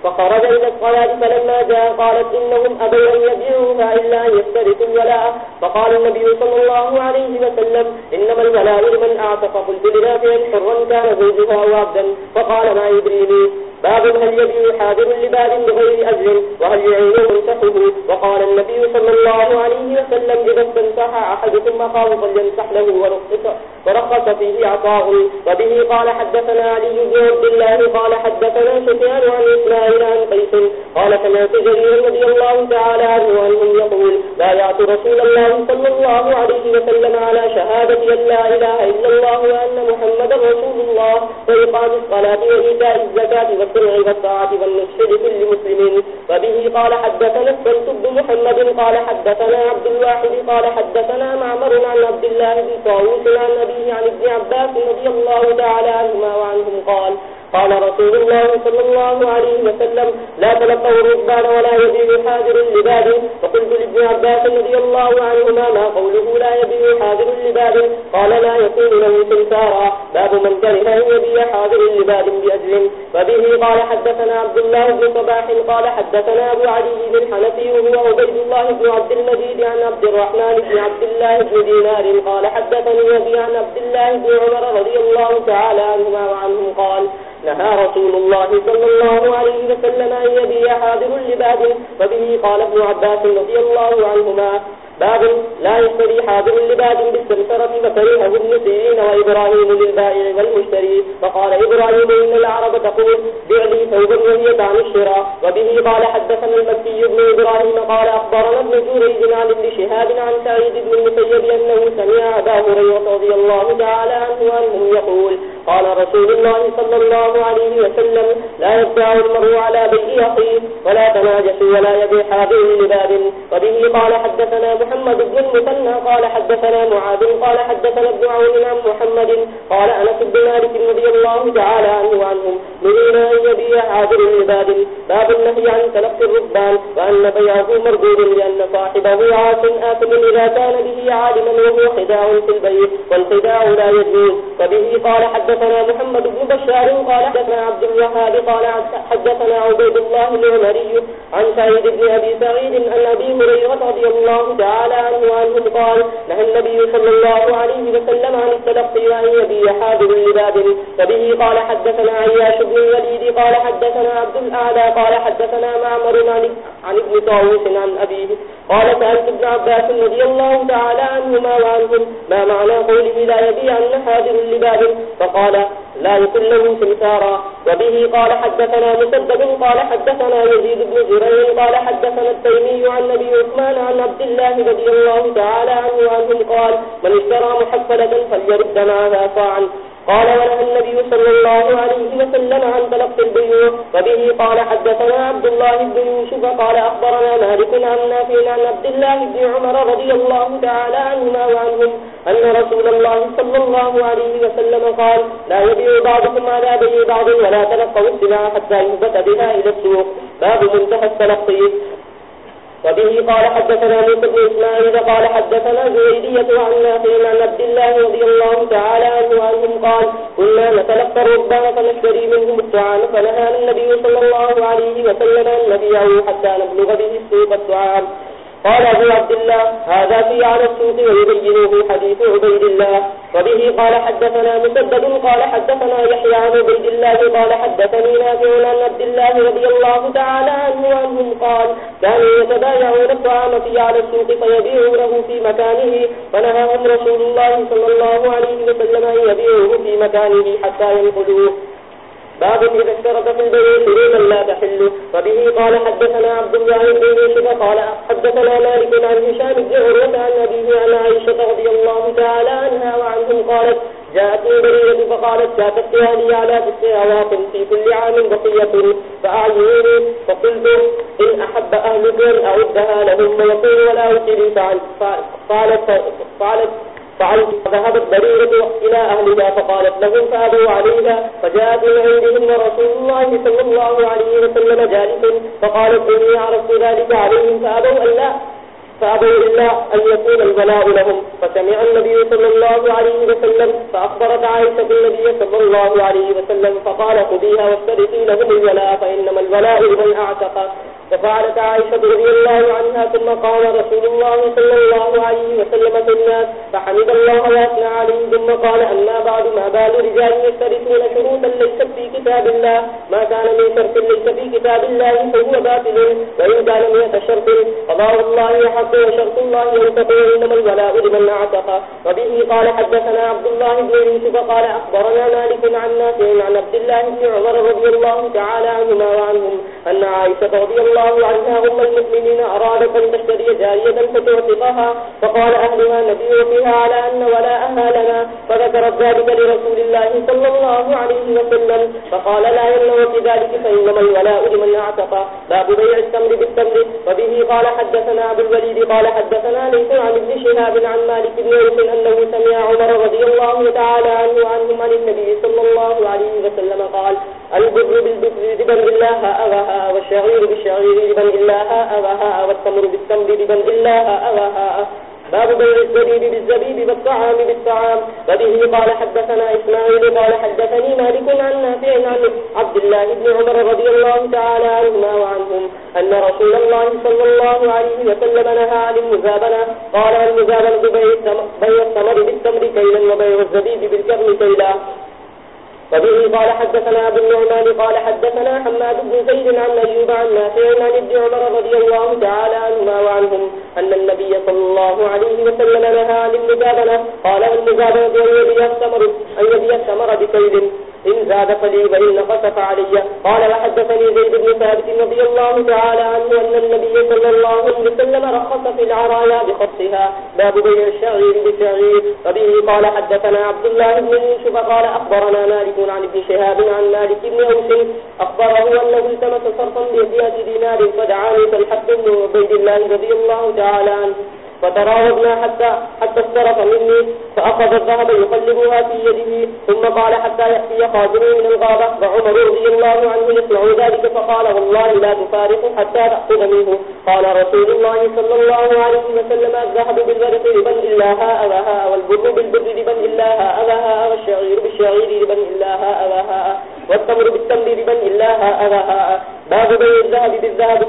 Speaker 1: فخرج إلى الصلاة فلما جاء قالت إنهم أبوا أن يبيعوها إلا يفترق الولاء فقال النبي صلى الله عليه وسلم إنما الولاء لمن أعطف قلت لنا فيه حرا كان زوجها وعبدا فقال ما يدريني باب هل يبني حاضر لباب بغير أجل وهل يعينه انتحه وقال النبي صلى الله عليه وسلم إذا استنتحى أحدكم مقام فلينسح له ورقص فرقص فيه عطاء وبه قال حدثنا علي بن عبد الله قال حدثنا سفيان عن إسماعيل عن قيس قال كما تجري رضي الله تعالى عنه أنهم يقول بايعت رسول الله صلى الله عليه وسلم على شهادة أن لا إله إلا الله وأن محمد رسول الله فإقام الصلاة وإيتاء الزكاة والسمع والطاعة والنشر للمسلمين وبه قال حدثنا السلط بن محمد قال حدثنا عبد الواحد قال حدثنا معمر عن عبد الله بن طاوس عن نبيه عن ابن عباس نبي الله تعالى عنهما وعنهم قال قال رسول الله صلى الله عليه وسلم لا تلقوا الرهبان ولا يبيع حاضر لباب فقلت لابن عباس رضي الله عنهما ما قوله لا يبيع حاضر لباب قال لا يكون له سمسارا باب من كرم ان يبيع حاضر لباب بأجل فبه قال حدثنا عبد الله بن صباح قال حدثنا ابو علي بن حنفي وهو عبيد الله بن عبد المجيد عن عبد الرحمن بن عبد الله بن دينار قال حدثني ابي عن عبد الله بن عمر رضي الله تعالى عنهما وعنهم قال نهى رسول الله صلى الله عليه وسلم أن يبيع حاضر لباده وبه قال ابن عباس رضي الله عنهما باب لا يشتري حاضر لباب بالسمسرة فكرهه المسيين وإبراهيم للبائع والمشتري فقال إبراهيم إن العرب تقول بعلي ثوبا وهي تعن الشراء وبه قال حدثنا المكي بن إبراهيم قال أخبرنا ابن جريج عن ابن شهاب عن سعيد بن المسيب أنه سمع أبا هريرة رضي الله تعالى عنه أنه يقول قال رسول الله صلى الله عليه وسلم لا يبدع المرء على بيع أخيه ولا تناجس ولا يبيع حاضر لباب وبه قال حدثنا محمد محمد بن مثنى قال حدثنا معاذ قال حدثنا ابن عون عن محمد قال انس بن مالك رضي الله تعالى عنه وعنهم نهينا ان يبيع حاضر العباد باب النهي عن تلقي الربان وان بيعه مردود لان صاحبه عاص اثم اذا كان به عالما وهو خداع في البيع والخداع لا يجوز فبه قال حدثنا محمد بن بشار قال حدثنا عبد الوهاب قال حدثنا عبيد الله العمري عن سعيد بن ابي سعيد عن ابي هريره رضي الله تعالى تعالى عنه وعنهم قال نهى النبي صلى الله عليه وسلم عن التلقين عن يبي حاضر لبابل وبه قال حدثنا عياش بن الوليد قال حدثنا عبد الأعلى قال حدثنا معمر عن ابن طاوس عن أبيه قال سألت ابن عباس رضي الله تعالى عنهما وعنهم ما معنى قوله لا يبي عن حاضر لبابل فقال لا يكن له سمسارا وبه قال حدثنا مسدد قال حدثنا يزيد بن جرين قال حدثنا التيمي عن نبي عثمان عن عبد الله بن رضي الله تعالى عنه وعنهم قال من اشترى محفلة فليرد ما ذاقا قال ولا النبي صلى الله عليه وسلم عن طلق البيوع وبه قال حدثنا عبد الله بن يوسف قال أخبرنا مالك عن نافين عن عبد الله بن عمر رضي الله تعالى عنهما وعنهم أن رسول الله صلى الله عليه وسلم قال لا يبيع بعضكم على بيع بعض ولا تلقوا السلاح حتى يبت بها إلى السوق باب منتهى التلقي وبه قال حدثنا موسى بن إسماعيل قال حدثنا زيدية عن نافع عن عبد الله رضي الله تعالى عنه وعنهم قال كنا نتلقى الربان فنشتري منهم الطعام فنهانا النبي صلى الله عليه وسلم النبي نبيعه حتى نبلغ به السوق الطعام قال أبو عبد الله هذا في على السوق ويبينه حديث عبيد الله وبه قال حدثنا مسدد قال حدثنا يحيى عن عبد الله قال حدثني نافع عن عبد الله رضي الله تعالى عنه وعنهم قال كانوا يتبايعون الطعام في على السوق فيبيعونه في مكانه فنهاهم رسول الله صلى الله عليه وسلم ان يبيعوه في مكانه حتى ينقذوه باب إذا عشر فكم بني سليما لا تحل وبه قال حدثنا عبد الله بن يوسف قال حدثنا مالك عن هشام الزهر وكان نبيه عن عائشة رضي الله تعالى عنها وعنهم قالت جاءتني بنية فقالت جاءتني لي على ست أواق في كل عام بقية فأعيوني فقلت إن أحب أهلك أن أعدها لهم ويقول ولا أكل فعلت فعلت, فعلت, فعلت, فعلت فذهبت بريرة إلى أهلها فقالت لهم فأبوا علينا فجاءت عندهم رسول الله صلى الله عليه وسلم جالس فقالت إني عرفت ذلك عليهم فأبوا ألا فأبوا إلا أن يكون البلاء لهم فسمع النبي صلى الله عليه وسلم فأخبرت عائشة النبي صلى الله عليه وسلم فقال خذيها واسترقي لهم الولاء فإنما الولاء لمن أعتق وقالت عائشة رضي الله عنها ثم قال رسول الله صلى الله عليه وسلم في الناس فحمد الله واثنى عليه ثم قال أما بعد ما بال رجال يشترطون شروطا ليس في كتاب الله ما كان من شرط ليس في كتاب الله فهو باطل وإن كان مئة شرط قضاء الله يحق وشرط الله يلتقي إنما الولاء لمن أعتق وبه قال حدثنا عبد الله بن يوسف قال أخبرنا مالك عن ناس عن عبد الله بن عمر رضي الله تعالى عنهما وعنهم أن عائشة رضي الله الله عنها أم المؤمنين أرادت أن تشتري جارية فتعتقها فقال أهلها نبي فيها على أن ولا أها لنا فذكرت ذلك لرسول الله صلى الله عليه وسلم فقال لا يلو في ذلك فإنما الولاء لمن أعتقى باب بيع التمر بالتمر وبه قال حدثنا أبو الوليد قال حدثنا ليس عن ابن شهاب عن مالك بن عوف أنه سمع عمر رضي الله تعالى عنه وعنهم عن النبي صلى الله عليه وسلم قال البر بالبر بالله هاها والشعير بالشعير ربا إلا هاء وهاء والتمر بالتمر ربا إلا هاء وهاء باب بيع الزبيب بالزبيب والطعام بالطعام وبه قال حدثنا إسماعيل قال حدثني مالك عن نافع عن عبد الله بن عمر رضي الله تعالى عنهما وعنهم أن رسول الله صلى الله عليه وسلم نهى عن المزابنة قال المزابنة بيع التمر بالتمر كيلا وبيع الزبيب بالكرم كيلا وبه قال حدثنا أبو النعمان قال حدثنا حماد بن زيد عن أيوب عن نافع عن ابن عمر رضي الله تعالى عنهما وعنهم أن النبي صلى الله عليه وسلم نهى عن المجابنة قال المجابنة أن يبي الثمر أن يبيع الثمر بكيد إن زاد قلي وإن خسف علي قال وحدثني زيد بن ثابت نبي الله تعالى عنه أن النبي صلى الله عليه وسلم رخص في العرايا بخصها باب بيع الشعير بشعير وبه قال حدثنا عبد الله بن يوسف قال أخبرنا مالك عن ابن شهاب عن مالك بن أوس أخبره أنه التمس صرفا بإذيات دينار فدعاني فالحق بن عبيد الله رضي الله تعالى عنه فتراه فتراوضنا حتى حتى اصطرف مني فأخذ الذهب يقلبها في يده ثم قال حتى يحفي خاضره من الغابة وعمر رضي الله عنه يسمع ذلك فقال والله لا تفارق حتى تأخذ منه قال رسول الله صلى الله عليه وسلم الذهب بالبرق لبن إلاها أباها والبر بالبر لبن إلاها أباها والشعير بالشعير لبن إلاها أباها والتمر بالتمر لبن إلاها أباها باب بين الذهب بالذهب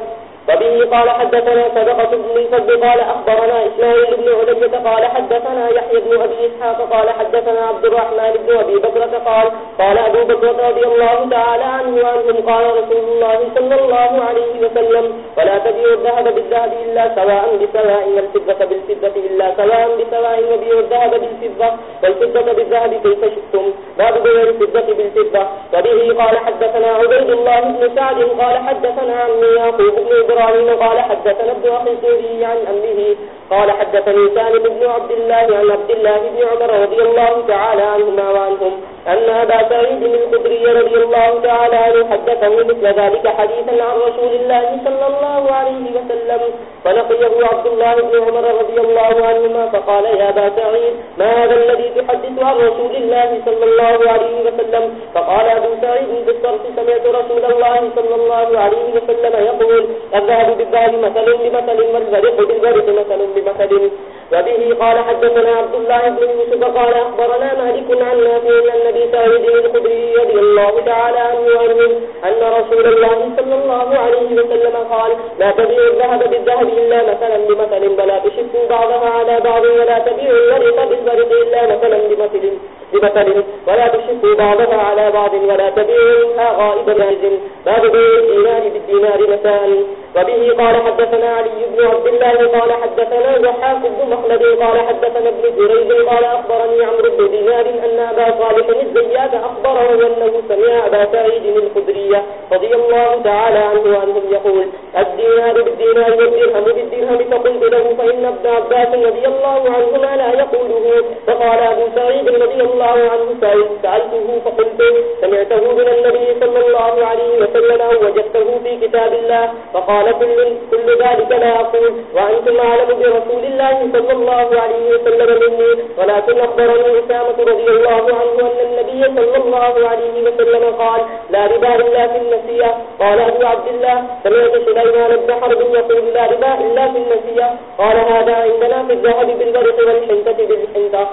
Speaker 1: وبه قال حدثنا صدقة بن صد قال أخبرنا إسماعيل بن علية قال حدثنا يحيى بن أبي إسحاق قال حدثنا عبد الرحمن بن أبي بكرة قال قال أبو بكرة رضي الله تعالى عنه وعنهم قال رسول الله صلى الله عليه وسلم ولا تبيع الذهب بالذهب إلا سواء بسواء والفضة بالفضة إلا سواء بسواء وبيع الذهب بالفضة والفضة بالذهب كيف شئتم باب بيع الفضة بالفضة وبه قال حدثنا عبيد الله بن سعد قال حدثنا عمي يعقوب بن الجبرانين قال حدثنا ابن أخي سوري عن أمه قال حدثني سالم بن عبد الله عن عبد الله بن عمر رضي الله تعالى عنهما وعنهم أن أبا سعيد من قبري رضي الله تعالى حدثني مثل ذلك حديثا عن رسول الله صلى الله عليه وسلم فنقيه عبد الله بن عمر رضي الله عنهما فقال يا أبا سعيد ما هذا الذي تحدث عن رسول الله صلى الله عليه وسلم فقال أبو سعيد بالصرف سمعت رسول الله صلى الله عليه وسلم يقول الذهب بالذهب مثل بمثل والغرق بالغرق مثل بمثل وبه قال حدثنا عبد الله بن يوسف قال أخبرنا مالك عن نافع أن أبي سعيد الخبري رضي الله تعالى عنه وأرضه أن رسول الله صلى الله عليه وسلم قال لا تبيع الذهب بالذهب إلا مثلا بمثل بلا تشفوا بعضها على بعض ولا تبيع الورق بالورق إلا مثلا بمثل بمثل ولا تشفوا بعضها على بعض ولا تبيع منها غائب جائز باب بيع الإيمان بالدينار مثال وبه قال حدثنا علي بن عبد الله قال حدثنا زحاق بن مخلد قال حدثنا ابن جريج قال أخبرني عمرو بن دينار أن أبا صالح بن زياد أخبر أنه سمع أبا سعيد من القدرية رضي الله تعالى عنه وأنهم يقول الدينار بالدينار والدرهم بالدرهم فقلت له فإن ابن عباس رضي الله عنهما لا يقوله فقال أبو سعيد رضي الله عنه سعيد سألته فقلت سمعته من النبي صلى الله عليه وسلم وجدته في كتاب الله فقال كل, كل ذلك لا أقول وأنتم أعلم برسول الله صلى الله عليه وسلم مني ولكن أخبرني أسامة رضي الله عنه أن النبي صلى الله عليه وسلم قال لا ربا إلا في النسية قال أبو عبد الله سمعت سليمان الزحر بن يقول لا ربا إلا في النسية قال هذا عندنا في الذهب بالبرق والحنطة بالحنطة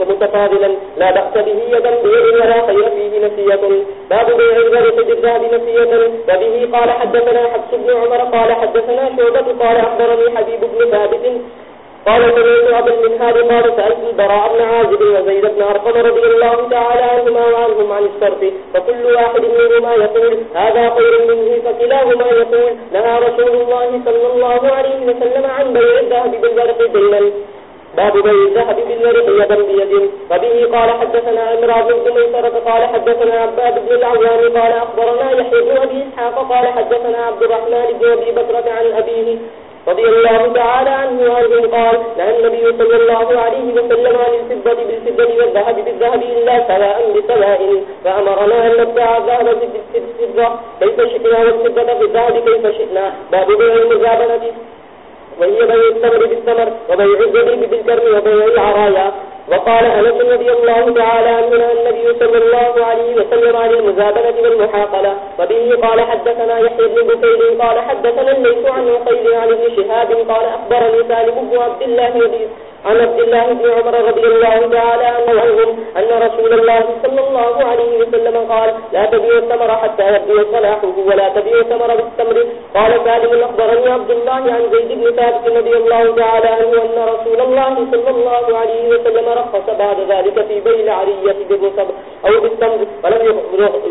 Speaker 1: ومتفاضلا لا بأس به يدا بيع ولا خير فيه نسية باب بيع الغرق بالذهب نسية وبه قال حدثنا حفص بن عمر قال حدثنا شعبة قال أخبرني حبيب بن ثابت
Speaker 2: قال سمعت أبا المسحاب قال سألت البراء بن عازب وزيد بن أرقم رضي الله تعالى عنهما وعنهم عن
Speaker 1: الصرف فكل واحد منهما يقول هذا خير منه فكلاهما يقول نهى رسول الله صلى الله عليه وسلم عن بيع الذهب بالورق دينا باب بيع الذهب بالورق يدا بيد وبه قال حدثنا امراض بن ميسرة قال حدثنا عباد بن العوام قال أخبرنا يحيى بن أبي إسحاق قال حدثنا عبد الرحمن بن أبي بكرة عن أبيه رضي الله تعالى عنه وارضه قال لها النبي صلى الله عليه وسلم عن السبت بالسبت والذهب بالذهب إلا سواء بسواء فأمرنا أن نبتع الذهب بالسبت كيف شئنا والسبت بالذهب كيف شئنا باب بيع المجابلة وهي بيع التمر بالتمر وبيع الجبل بالكرم وبيع العرايا
Speaker 2: وقال أنس
Speaker 1: النبي الله تعالى أمنا النبي صلى الله عليه وسلم على المزابنة والمحاقلة وبه قال حدثنا يحيى بن بسيد قال حدثنا الميت عن مقيد عن ابن شهاب قال أخبرني سالك ابو عبد الله وبيس عن عبد الله بن عمر رضي الله تعالى عنهم أن رسول الله صلى الله عليه وسلم قال لا تبيع الثمر حتى يبدو صلاحه ولا تبيع الثمر بالثمر قال سالم أخبرني عبد الله عن زيد بن ثابت رضي الله تعالى عنه أن رسول الله صلى الله عليه وسلم رخص بعد ذلك في بين عرية بجسد أو بالسمد ولم,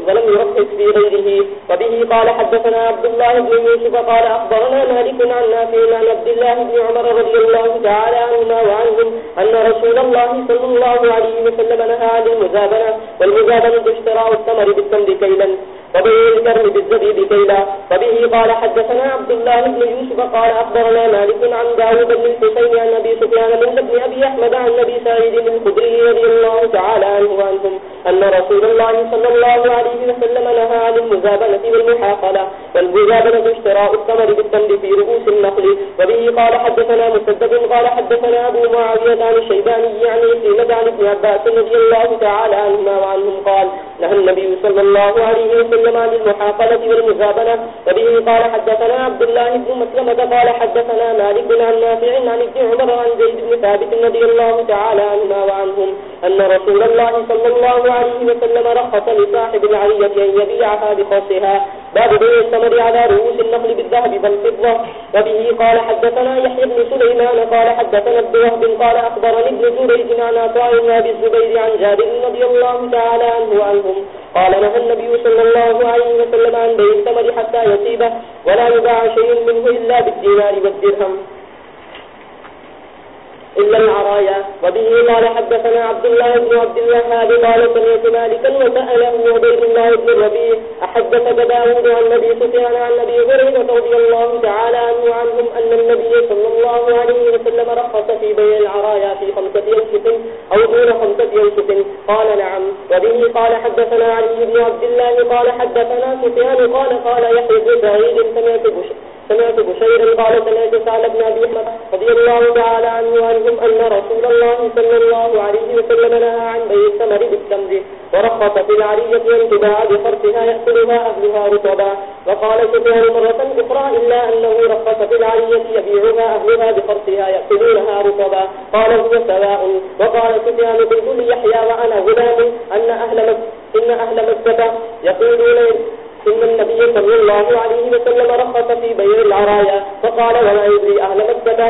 Speaker 1: ولم يرخص في غيره وبه قال حدثنا عبد الله بن يوسف قال أخبرنا مالك عن نافينا عبد الله بن عمر رضي الله تعالى عنهما وعنهم أن رسول الله صلى الله عليه وسلم نهى للمزابنة والمزابنة اشتراء الثمر بالسمد كيلا وبه الكرم بالزبي بكيلا وبه قال حدثنا عبد الله بن يوسف قال أخبرنا مالك عن داود بن الحسين عن أبي سفيان بن ابن أبي أحمد عن أبي سعيد بن خدري رضي الله تعالى عنه وعنهم أن رسول الله صلى الله عليه وسلم نهى عن المزابنة والمحاقلة والمزابنة اشتراء الثمر بالتمر في رؤوس النخل وبه قال حدثنا مسدد قال حدثنا أبو معاوية عن الشيباني يعني سيدنا عن ابن عباس رضي الله تعالى عنهما وعنهم قال نهى النبي صلى الله عليه وسلم وسلم عن المحافلة والمغابلة وبه قال حدثنا عبد الله بن مسلمة قال حدثنا مالك بن عن نافع عن ابن عمر عن زيد بن ثابت نبي الله تعالى عنها وعنهم أن رسول الله صلى الله عليه وسلم رخص لصاحب العلية أن يبيعها بخصها باب بيع التمر على رؤوس النخل بالذهب والفضة وبه قال حدثنا يحيى بن سليمان قال حدثنا ابن وهب قال أخبرني ابن جريج عن عطاء بن أبي الزبير عن جابر رضي الله تعالى عنه وعنهم قال نهى النبي صلى الله بيستمر حتى يصيبه ولا يباع شيء منه إلا بالدينار والدرهم إلا العرايا وبه قال حدثنا عبد الله بن عبد الله هذا قال سمعت مالكا وسأله عبيد الله بن الربيع أحدث داود عن نبي سفيان عن نبي هريرة رضي الله تعالى عنه عنهم أن النبي صلى الله عليه وسلم رخص في بيع العرايا في خمسة أنشف أو دون خمسة أنشف قال نعم وبه قال حدثنا علي بن عبد الله قال حدثنا سفيان قال قال يحيى بن سعيد سمعت بشر سمعت بشير قال سمعت سعد بن أبي أحمد رضي الله تعالى عنه وعنهم أن رسول الله صلى الله عليه وسلم نهى عن بيع الثمر بالتمر ورخص في العرية أن تباع بصرفها يأكلها أهلها رطبا وقال سفيان مرة أخرى إلا أنه رخص في العرية يبيعها أهلها بصرفها يأكلونها رطبا قال هو سواء وقال سفيان قلت ليحيى وأنا غلام أن أهل مكة إن أهل مكة يقولون ان النبي صلى الله عليه وسلم في بيع العرايا فقال لارا يدري اہم گھر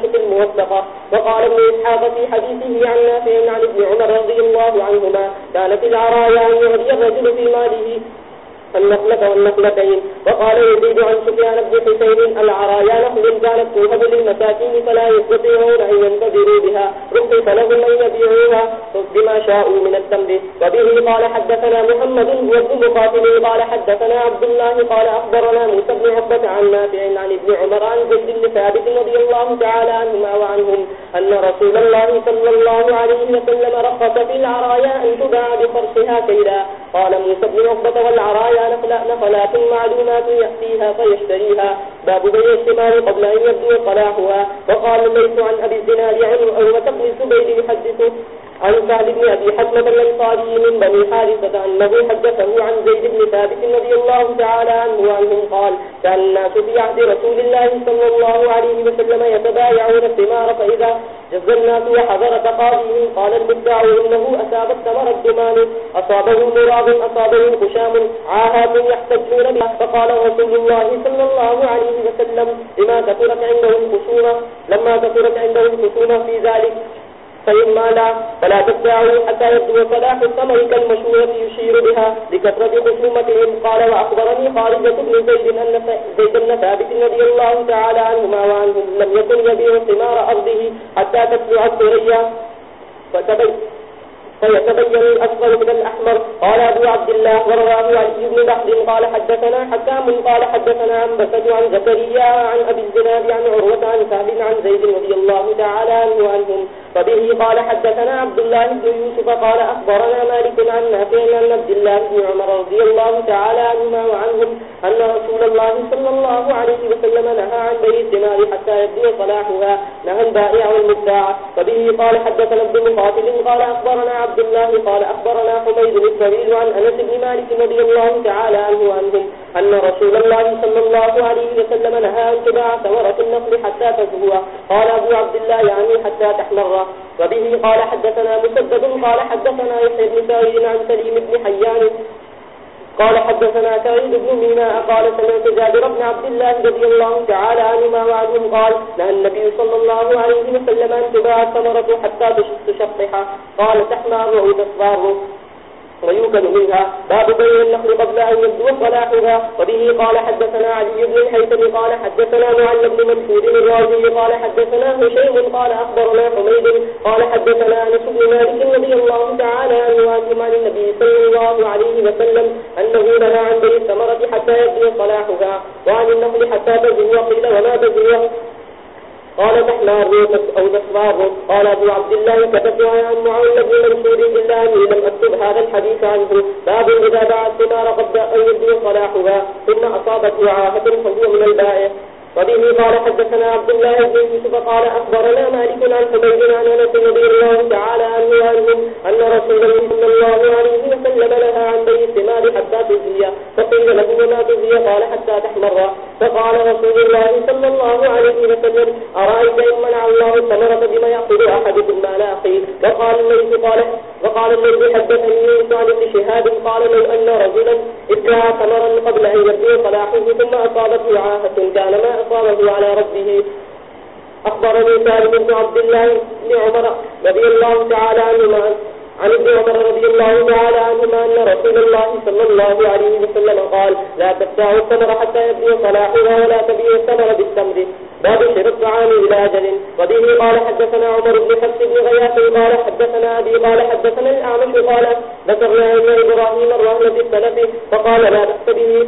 Speaker 1: وقال ابن ابن إسحاق في حديثه عن عن نافع عمر رضي الله عنهما كانت العرايا أن يهدي الرجل في ماله فلنقلق والنقلتين وقال يزيد عن سفيان ابن حسين العرايا نحن كانت توهد للمساكين فلا يستطيعون أن ينتظروا بها رخص لهم أن يبيعوها بما شاءوا من التمر وبه قال حدثنا محمد وابن مقاتل قال حدثنا عبد الله قال أخبرنا موسى بن عبة عن نافع عن ابن عمر عن جد لثابت رضي الله تعالى عنهما وعنهم أن رسول الله صلى الله عليه وسلم رخص في العرايا أن تباع بفرشها كيدا قال موسى بن عبة والعرايا نفلات معلومات فيشتريها باب قبل أن يبدو وقال عن أبي أو پڑا ہوا اور عن سهل بن أبي حكمة الأنصاري من بني حارثة أنه حدثه عن زيد بن ثابت رضي الله تعالى عنه وعنهم قال كان الناس في عهد رسول الله صلى الله عليه وسلم يتبايعون الثمار فإذا جز الناس وحضر تقاضيهم قال المدعو إنه أصاب الثمر الدمان أصابه مراب أصابه خشام عاهات يحتجون بها فقال رسول الله صلى الله عليه وسلم لما كثرت عندهم خشونة لما كثرت عندهم خشونة في ذلك فإما لا فلا تتبعوا حتى يبدو صلاح الثمر كالمشهورة يشير بها لكثرة خصومتهم قال وأخبرني خارجة بن زيد أن زيد بن ثابت رضي الله تعالى عنهما وعنهم لم يكن يبيع ثمار أرضه حتى تتبع الثريا فتبين فيتبين الأصفر من الأحمر قال أبو عبد الله وروى أبو علي بن بحر قال حدثنا حكام قال حدثنا عن بسد عن زكريا عن أبي الزناب عن عروة عن سعب عن زيد رضي الله تعالى عنه وعنهم فبه قال حدثنا عبد الله بن يوسف قال أخبرنا مالك عن نافع عن عبد الله بن عمر رضي الله تعالى عنهما وعنهم أن رسول الله صلى الله عليه وسلم نهى عن بيع الدمار حتى يبدو صلاحها نهى البائع والمبتاع فبه قال حدثنا ابن مقاتل قال أخبرنا عبد عبد الله قال أخبرنا حبيب الصغير عن أنس بن مالك نبي الله تعالى عنه وعنهم أن رسول الله صلى الله عليه وسلم نهى أن تباع ثورة النقل حتى تزهو قال أبو عبد الله يعني حتى تحمر وبه قال حدثنا مسدد قال حدثنا يحيى بن سعيد عن سليم بن حيان قال حدثنا سعيد بن ميناء قال سمعت جابر بن عبد الله رضي الله تعالى عن ما وعدهم قال نهى النبي صلى الله عليه وسلم ان تباع الثمرة حتى تشق شقها قال تحمى الروح تصغر ويوكد منها باب بيع النخل قبل أن يبدو صلاحها وبه قال حدثنا علي بن الحيثم قال حدثنا معل بن منفور الراجي قال حدثنا هشيم قال أخبرنا حميد قال حدثنا نسو بن مالك النبي الله تعالى أن يواجم عن النبي صلى الله عليه وسلم أنه لها عن بني ثمرة حتى يبدو صلاحها وعن النخل حتى بزوه قيل وما بزوه قال نحن روح أو نصرار قال أبو عبد الله كتب عن معاوية بن منصور الله لم أكتب هذا الحديث عنه باب إذا باع الثمار قبل أن يبدو صلاحها ثم أصابت وعاهة فهو من البائع وبه قال حدثنا عبد الله بن يوسف قال أخبرنا مالك عن حبيبنا عن أنس رضي الله تعالى عنه وعنهم أن رسول الله صلى الله عليه وسلم لها عن بيع الثمار حتى تزهي فقيل له وما تزهي قال حتى تحمر فقال رسول الله صلى الله عليه وسلم أرأيت إن منع الله الثمرة بما يأخذ أحدكم لا أخيه فقال الليث قال وقال الليث حدثني عن ابن شهاد قال لو أن رجلا ادعى ثمرا قبل أن يبدو صلاحه ثم أصابته عاهة كان ما أصابه على ربه أخبرني سالم بن عبد الله بن عمر رضي الله تعالى عنهما عن ابن عمر رضي الله تعالى عنهما أن رسول الله صلى الله عليه وسلم قال لا تبتاعوا الثمر حتى يبني صلاحها ولا تبيع الثمر بالثمر باب شر الطعام إلى أجل وبه قال حدثنا عمر بن حفص بن غياث قال حدثنا أبي قال حدثنا الأعمش قال ذكرنا أن إبراهيم الرحمة السلف فقال لا تحسبه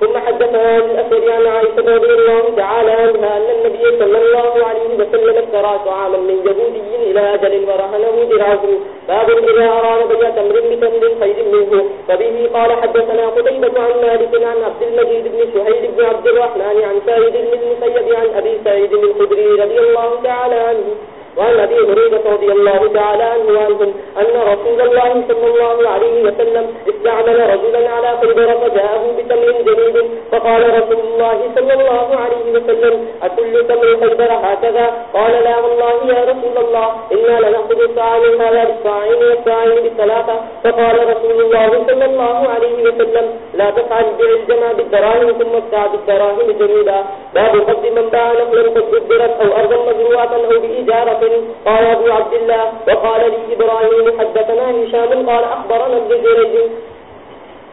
Speaker 1: ثم حدثها في أثر عن عائشة رضي الله تعالى عنها أن النبي صلى الله عليه وسلم اقترأت عاما من جهودي إلى أجل ورهنه براه باب إذا رام بجاء تمر بتمر خير منه فبه قال حدثنا قتيبة عن مالك عن عبد المجيد بن شهيد بن عبد الرحمن عن سايد بن سيد عن أبي سايد بن خدري رضي الله تعالى عنه وعن أبي هريرة رضي الله تعالى عنه وعنكم أن رسول الله صلى الله عليه وسلم استعمل رجلا على قدر فجاءه بتمر جميل فقال رسول الله صلى الله عليه وسلم أكل تمر قدر هكذا قال لا والله يا رسول الله إنا لنأخذ الصعام هذا الصعام والصعام بالثلاثة فقال رسول الله صلى الله عليه وسلم لا تفعل بيع الجمع بالدراهم ثم ابتع بالدراهم جميلا باب قد من باع نقلا قد قدرت أو أرضا مزروعة أو بإجارة عاصم قال أبو عبد الله وقال لي إبراهيم حدثنا هشام قال أخبرنا ابن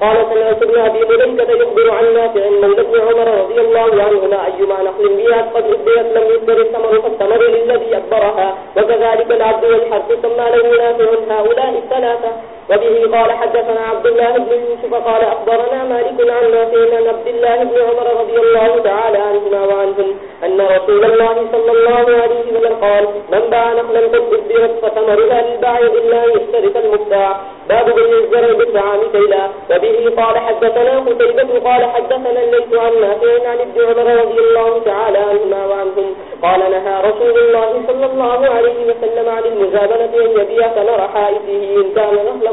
Speaker 2: قال سمعت ابن أبي
Speaker 1: مليكة يخبر عن نافع مولى ابن عمر رضي الله عنهما أيما نخل بها قد أبديت لم يكبر الثمر فالثمر للذي أكبرها وكذلك العبد والحرث سمى له نافع هؤلاء الثلاثة وبه قال حدثنا عبد الله بن يوسف قال أخبرنا مالك عن نافينا عبد الله بن عمر رضي الله تعالى عنهما وعنهم أن رسول الله صلى الله عليه وسلم قال من باع نخلا قد أدبرت فثمرها للباع إلا يشترك المبتاع باب بن الزرع بالنعام كيلا وبه قال حدثنا قتيبة قال حدثنا الليل عن نافينا عن ابن عمر رضي الله تعالى عنهما وعنهم قال نهى رسول الله صلى الله عليه وسلم عن المزابنة أن يبيع ثمر حائفه إن كان نخلا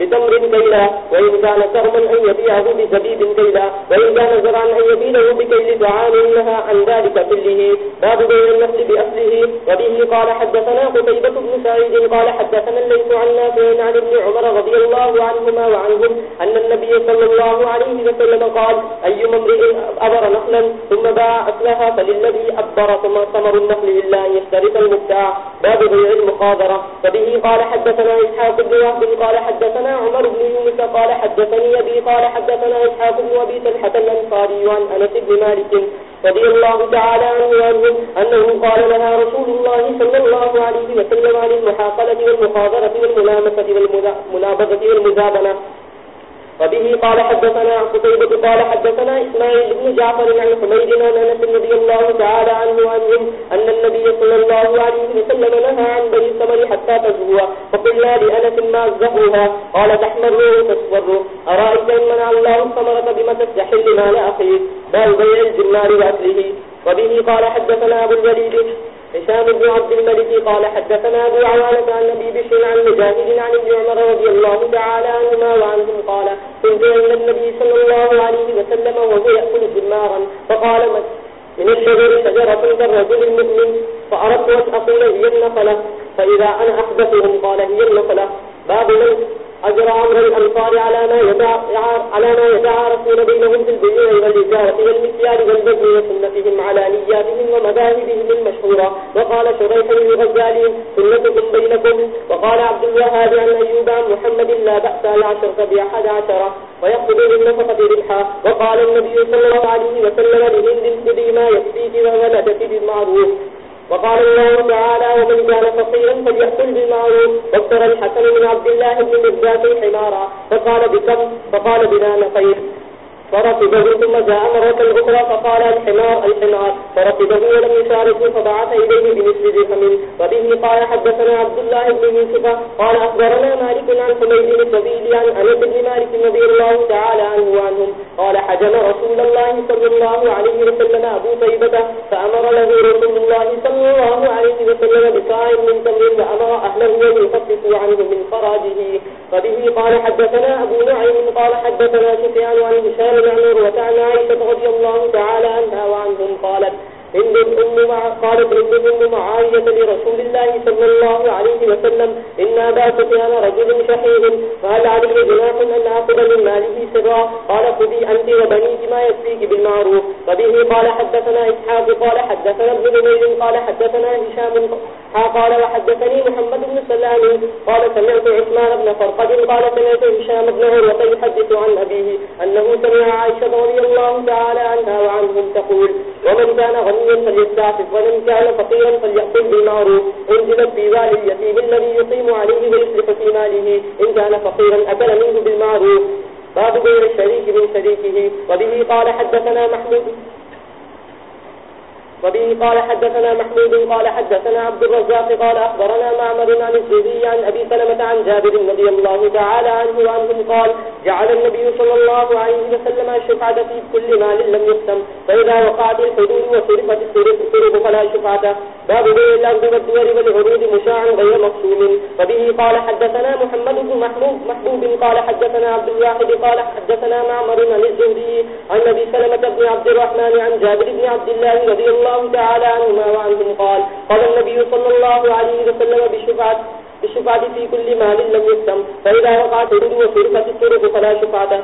Speaker 1: بتمر كيلا وإن كان سهما أن يبيعه بزبيب كيلا وإن كان زرعا أن يبينه بكيل دعان لها عن ذلك كله باب بين النفس بأصله وبه قال حدثنا قتيبة بن سعيد قال حدثنا الليث عن نافع عن ابن عمر رضي الله عنهما وعنهم أن النبي صلى الله عليه وسلم قال أي امرئ أبر نخلا ثم باع أسلها فللذي أبر ثمر النخل إلا أن يشترط المبتاع باب بيع المقادرة فبه قال حدثنا إسحاق بن قال حدثنا عمر بن يونس قال حدثني أبي قال حدثنا إسحاق بن أبي سلحة الأنصاري عن أنس بن مالك رضي الله تعالى عنه أنه قال لها رسول الله صلى الله عليه وسلم عن المحاقلة والمخاضرة والملامسة والملابسة والمزابنة وبه قال حدثنا قتيبة قال حدثنا إسماعيل بن جعفر عن حميد عن أنس رضي الله تعالى عنه عنهم أن النبي صلى الله عليه وسلم نهى عن بني الثمر حتى تزهو فقلنا لأنس ما أزهوها قال تحمره وتصفر أرأيت إن منع الله الثمرة بما تستحل مال أخيه بل بيع الجمال وأكله وبه قال حدثنا أبو الوليد هشام بن عبد الملك قال حدثنا أبو عوانة عن نبي بشر عن مجاهد عن ابن عمر رضي الله تعالى عنهما وعنهم قال كنت عند النبي صلى الله عليه وسلم وهو يأكل جمارا فقال من الشجر شجرة كالرجل المؤمن فأردت أن أقول هي النقلة فإذا أنا أحدثهم قال هي النقلة باب من أجر عمر الأنصار على ما يدعى على ما يتعارفون بينهم في الدنيا والإجارة والمسيار والبدن وسنتهم على نياتهم ومذاهبهم المشهورة وقال شريح الغزالي سنتكم بينكم وقال عبد الله هذا عن أيوب عن محمد لا بأس العشرة بأحد عشرة ويقضي بالنفقة بالحا وقال النبي صلى الله عليه وسلم لهند الكدي ما يكفيك وهو بالمعروف وقال الله تعالى ومن كان فقيرا فليأكل بالمعروف واشترى الحسن من عبد الله بن مزاد حمارا فقال بكم فقال بنا نقيت فرقبه ثم جاء مرة الأخرى فقال الحمار الحمار فرقبه ولم يشاركه فبعث إليه بمثل جسم وبه قال حدثنا عبد الله بن يوسف قال أخبرنا مالك عن حميد الطبيل عن أنس بن مالك رضي الله تعالى عنه وعنهم قال حجم رسول الله صلى الله عليه وسلم أبو طيبة فأمر له رسول الله صلى الله عليه وسلم بكاء من تمر وأمر أهله أن يخففوا عنه من فراجه فبه قال حدثنا أبو نعيم قال حدثنا سفيان عن هشام عمر وتعالى عائشة رضي الله تعالى عنها وعنهم قالت عند أم مع قالت عند أم معاوية لرسول الله صلى الله عليه وسلم إن أبا سفيان رجل شحيح فهل علي جناح أن أقبل من ماله سرا قال خذي أنت وبنيك ما يسليك بالمعروف فبه قال حدثنا إسحاق قال حدثنا ابن نبيل قال حدثنا هشام قال وحدثني محمد بن سلام قال سمعت عثمان بن فرقد قال سمعت هشام بن عروة يحدث عن أبيه أنه سمع عائشة رضي الله تعالى عنها وعنهم تقول ومن كان غنى غنيًا فليسعى في كان فقيرًا فليأكل بالمعروف إن في ذلك اليتيم الذي يقيم عليه ويصرف في ماله إن كان فقيرًا أكل منه بالمعروف فأبدون الشريك من شريكه وبه قال حدثنا محمود وبه قال حدثنا محمود قال حدثنا عبد الرزاق قال أخبرنا معمر عن الزبي عن أبي سلمة عن جابر النبي الله تعالى عنه وعنهم قال جعل النبي صلى الله عليه وسلم الشفعة في كل مال لم يقسم فإذا وقعت الحدود وصرفت الصرف فلا شفعة باب بيع الأرض والدور والعروض مشاع غير مقسوم وبه قال حدثنا محمد بن محمود محبوب قال حدثنا عبد الواحد قال حدثنا معمر عن الزهري عن أبي سلمة بن عبد الرحمن عن جابر بن عبد الله رضي الله الله تعالى عنهما وعنهم قال قال النبي صلى الله عليه وسلم بشفاة بشفاة في كل مال لم يسلم فإذا وقع سرور وفرقة السرق فلا شفاة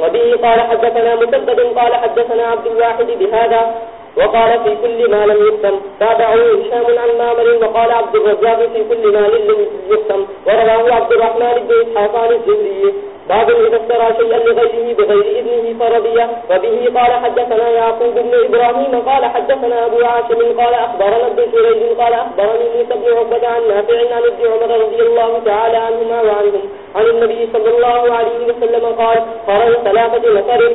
Speaker 1: وبه قال حدثنا مسدد قال حدثنا عبد الواحد بهذا وقال في كل ما لم يسلم تابعه هشام عن مامر وقال عبد الرزاق في كل مال لم يسلم ورواه عبد الرحمن بن اسحاق عن الزهري باب المستر شيئا لغيره بغير إذنه فربيا وبه قال حجتنا يعقوب بن إبراهيم قال حجتنا أبو عاشم قال أخبرنا ابن سليج قال أخبرني موسى بن عقبة عن نافع عن ابن عمر رضي الله تعالى عنهما وعنهم عن النبي صلى الله عليه وسلم قال قرن ثلاثة نفر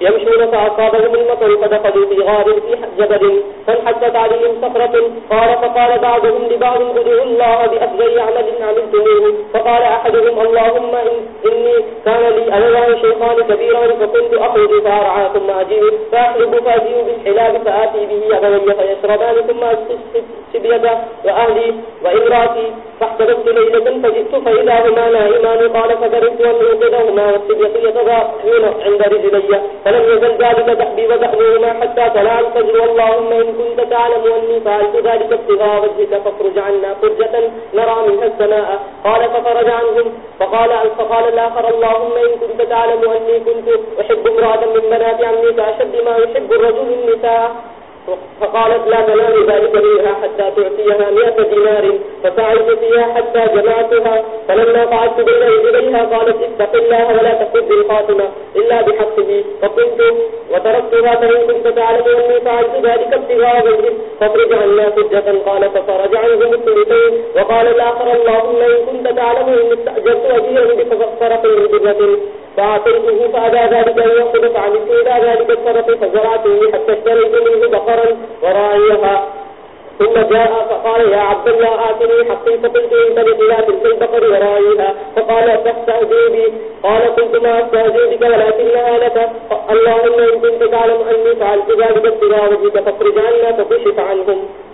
Speaker 1: يمشون فأصابهم المطر فدخلوا في غار في جبل فالحدث عليهم صفرة قال فقال بعضهم لبعض ادعوا الله بأفضل عمل علمتموه فقال أحدهم اللهم إن إني كان لي أنواع شيطان كبيرا فكنت أخرج فأرعى ثم أجيب فأخرج فأجيب بالحلاب فآتي به أبوي فيشربان ثم أسقط يده وأهلي وإمراتي فاحتبت ليلة فجئت فإذا هما نائمان قال فدرت أن أوقدهما والسبية يتغاثون عند رجلي فلم يزل ذلك دحبي وزحبهما حتى تلا الفجر اللهم إن كنت تعلم أني فعلت ذلك ابتغاء وجهك فافرج عنا فرجة نرى منها السماء قال ففرج عنهم فقال فقال الآخر اللهم إن كنت تعلم أني كنت أحب امرأة من بنات عمي فأشد ما يحب الرجل النساء فقالت لا تنال ذلك منها حتى تعطيها مئة دينار فساعدت فيها حتى جمعتها فلما قعدت بين يديها قالت اتق الله ولا تخذ الخاتمة إلا بحقه فقلت وتركتها فإن كنت تعلم أني فعلت ذلك ابتغاء وجهك فاخرج عنا حجة قال فرجع عنهم الثلثين وقال الآخر اللهم إن كنت تعلم أني استأجرت أجيرا بك فاخترقني بجرة فأعطيته فأبى ذلك أن يأخذ فعملت إلى ذلك الشرط فزرعته حتى اشتريت منه بقاء بقرا ورائها ثم جاءها فقال يا عبد الله آتني حقيقة دين تلك لا تلك البقر ورائها فقال تستأذيني قال كنت ما أستأذيك ولكن آلك اللهم إن كنت تعلم أني فعلت ذلك ابتغاء وجهك فاخرج عنا فكشف عنهم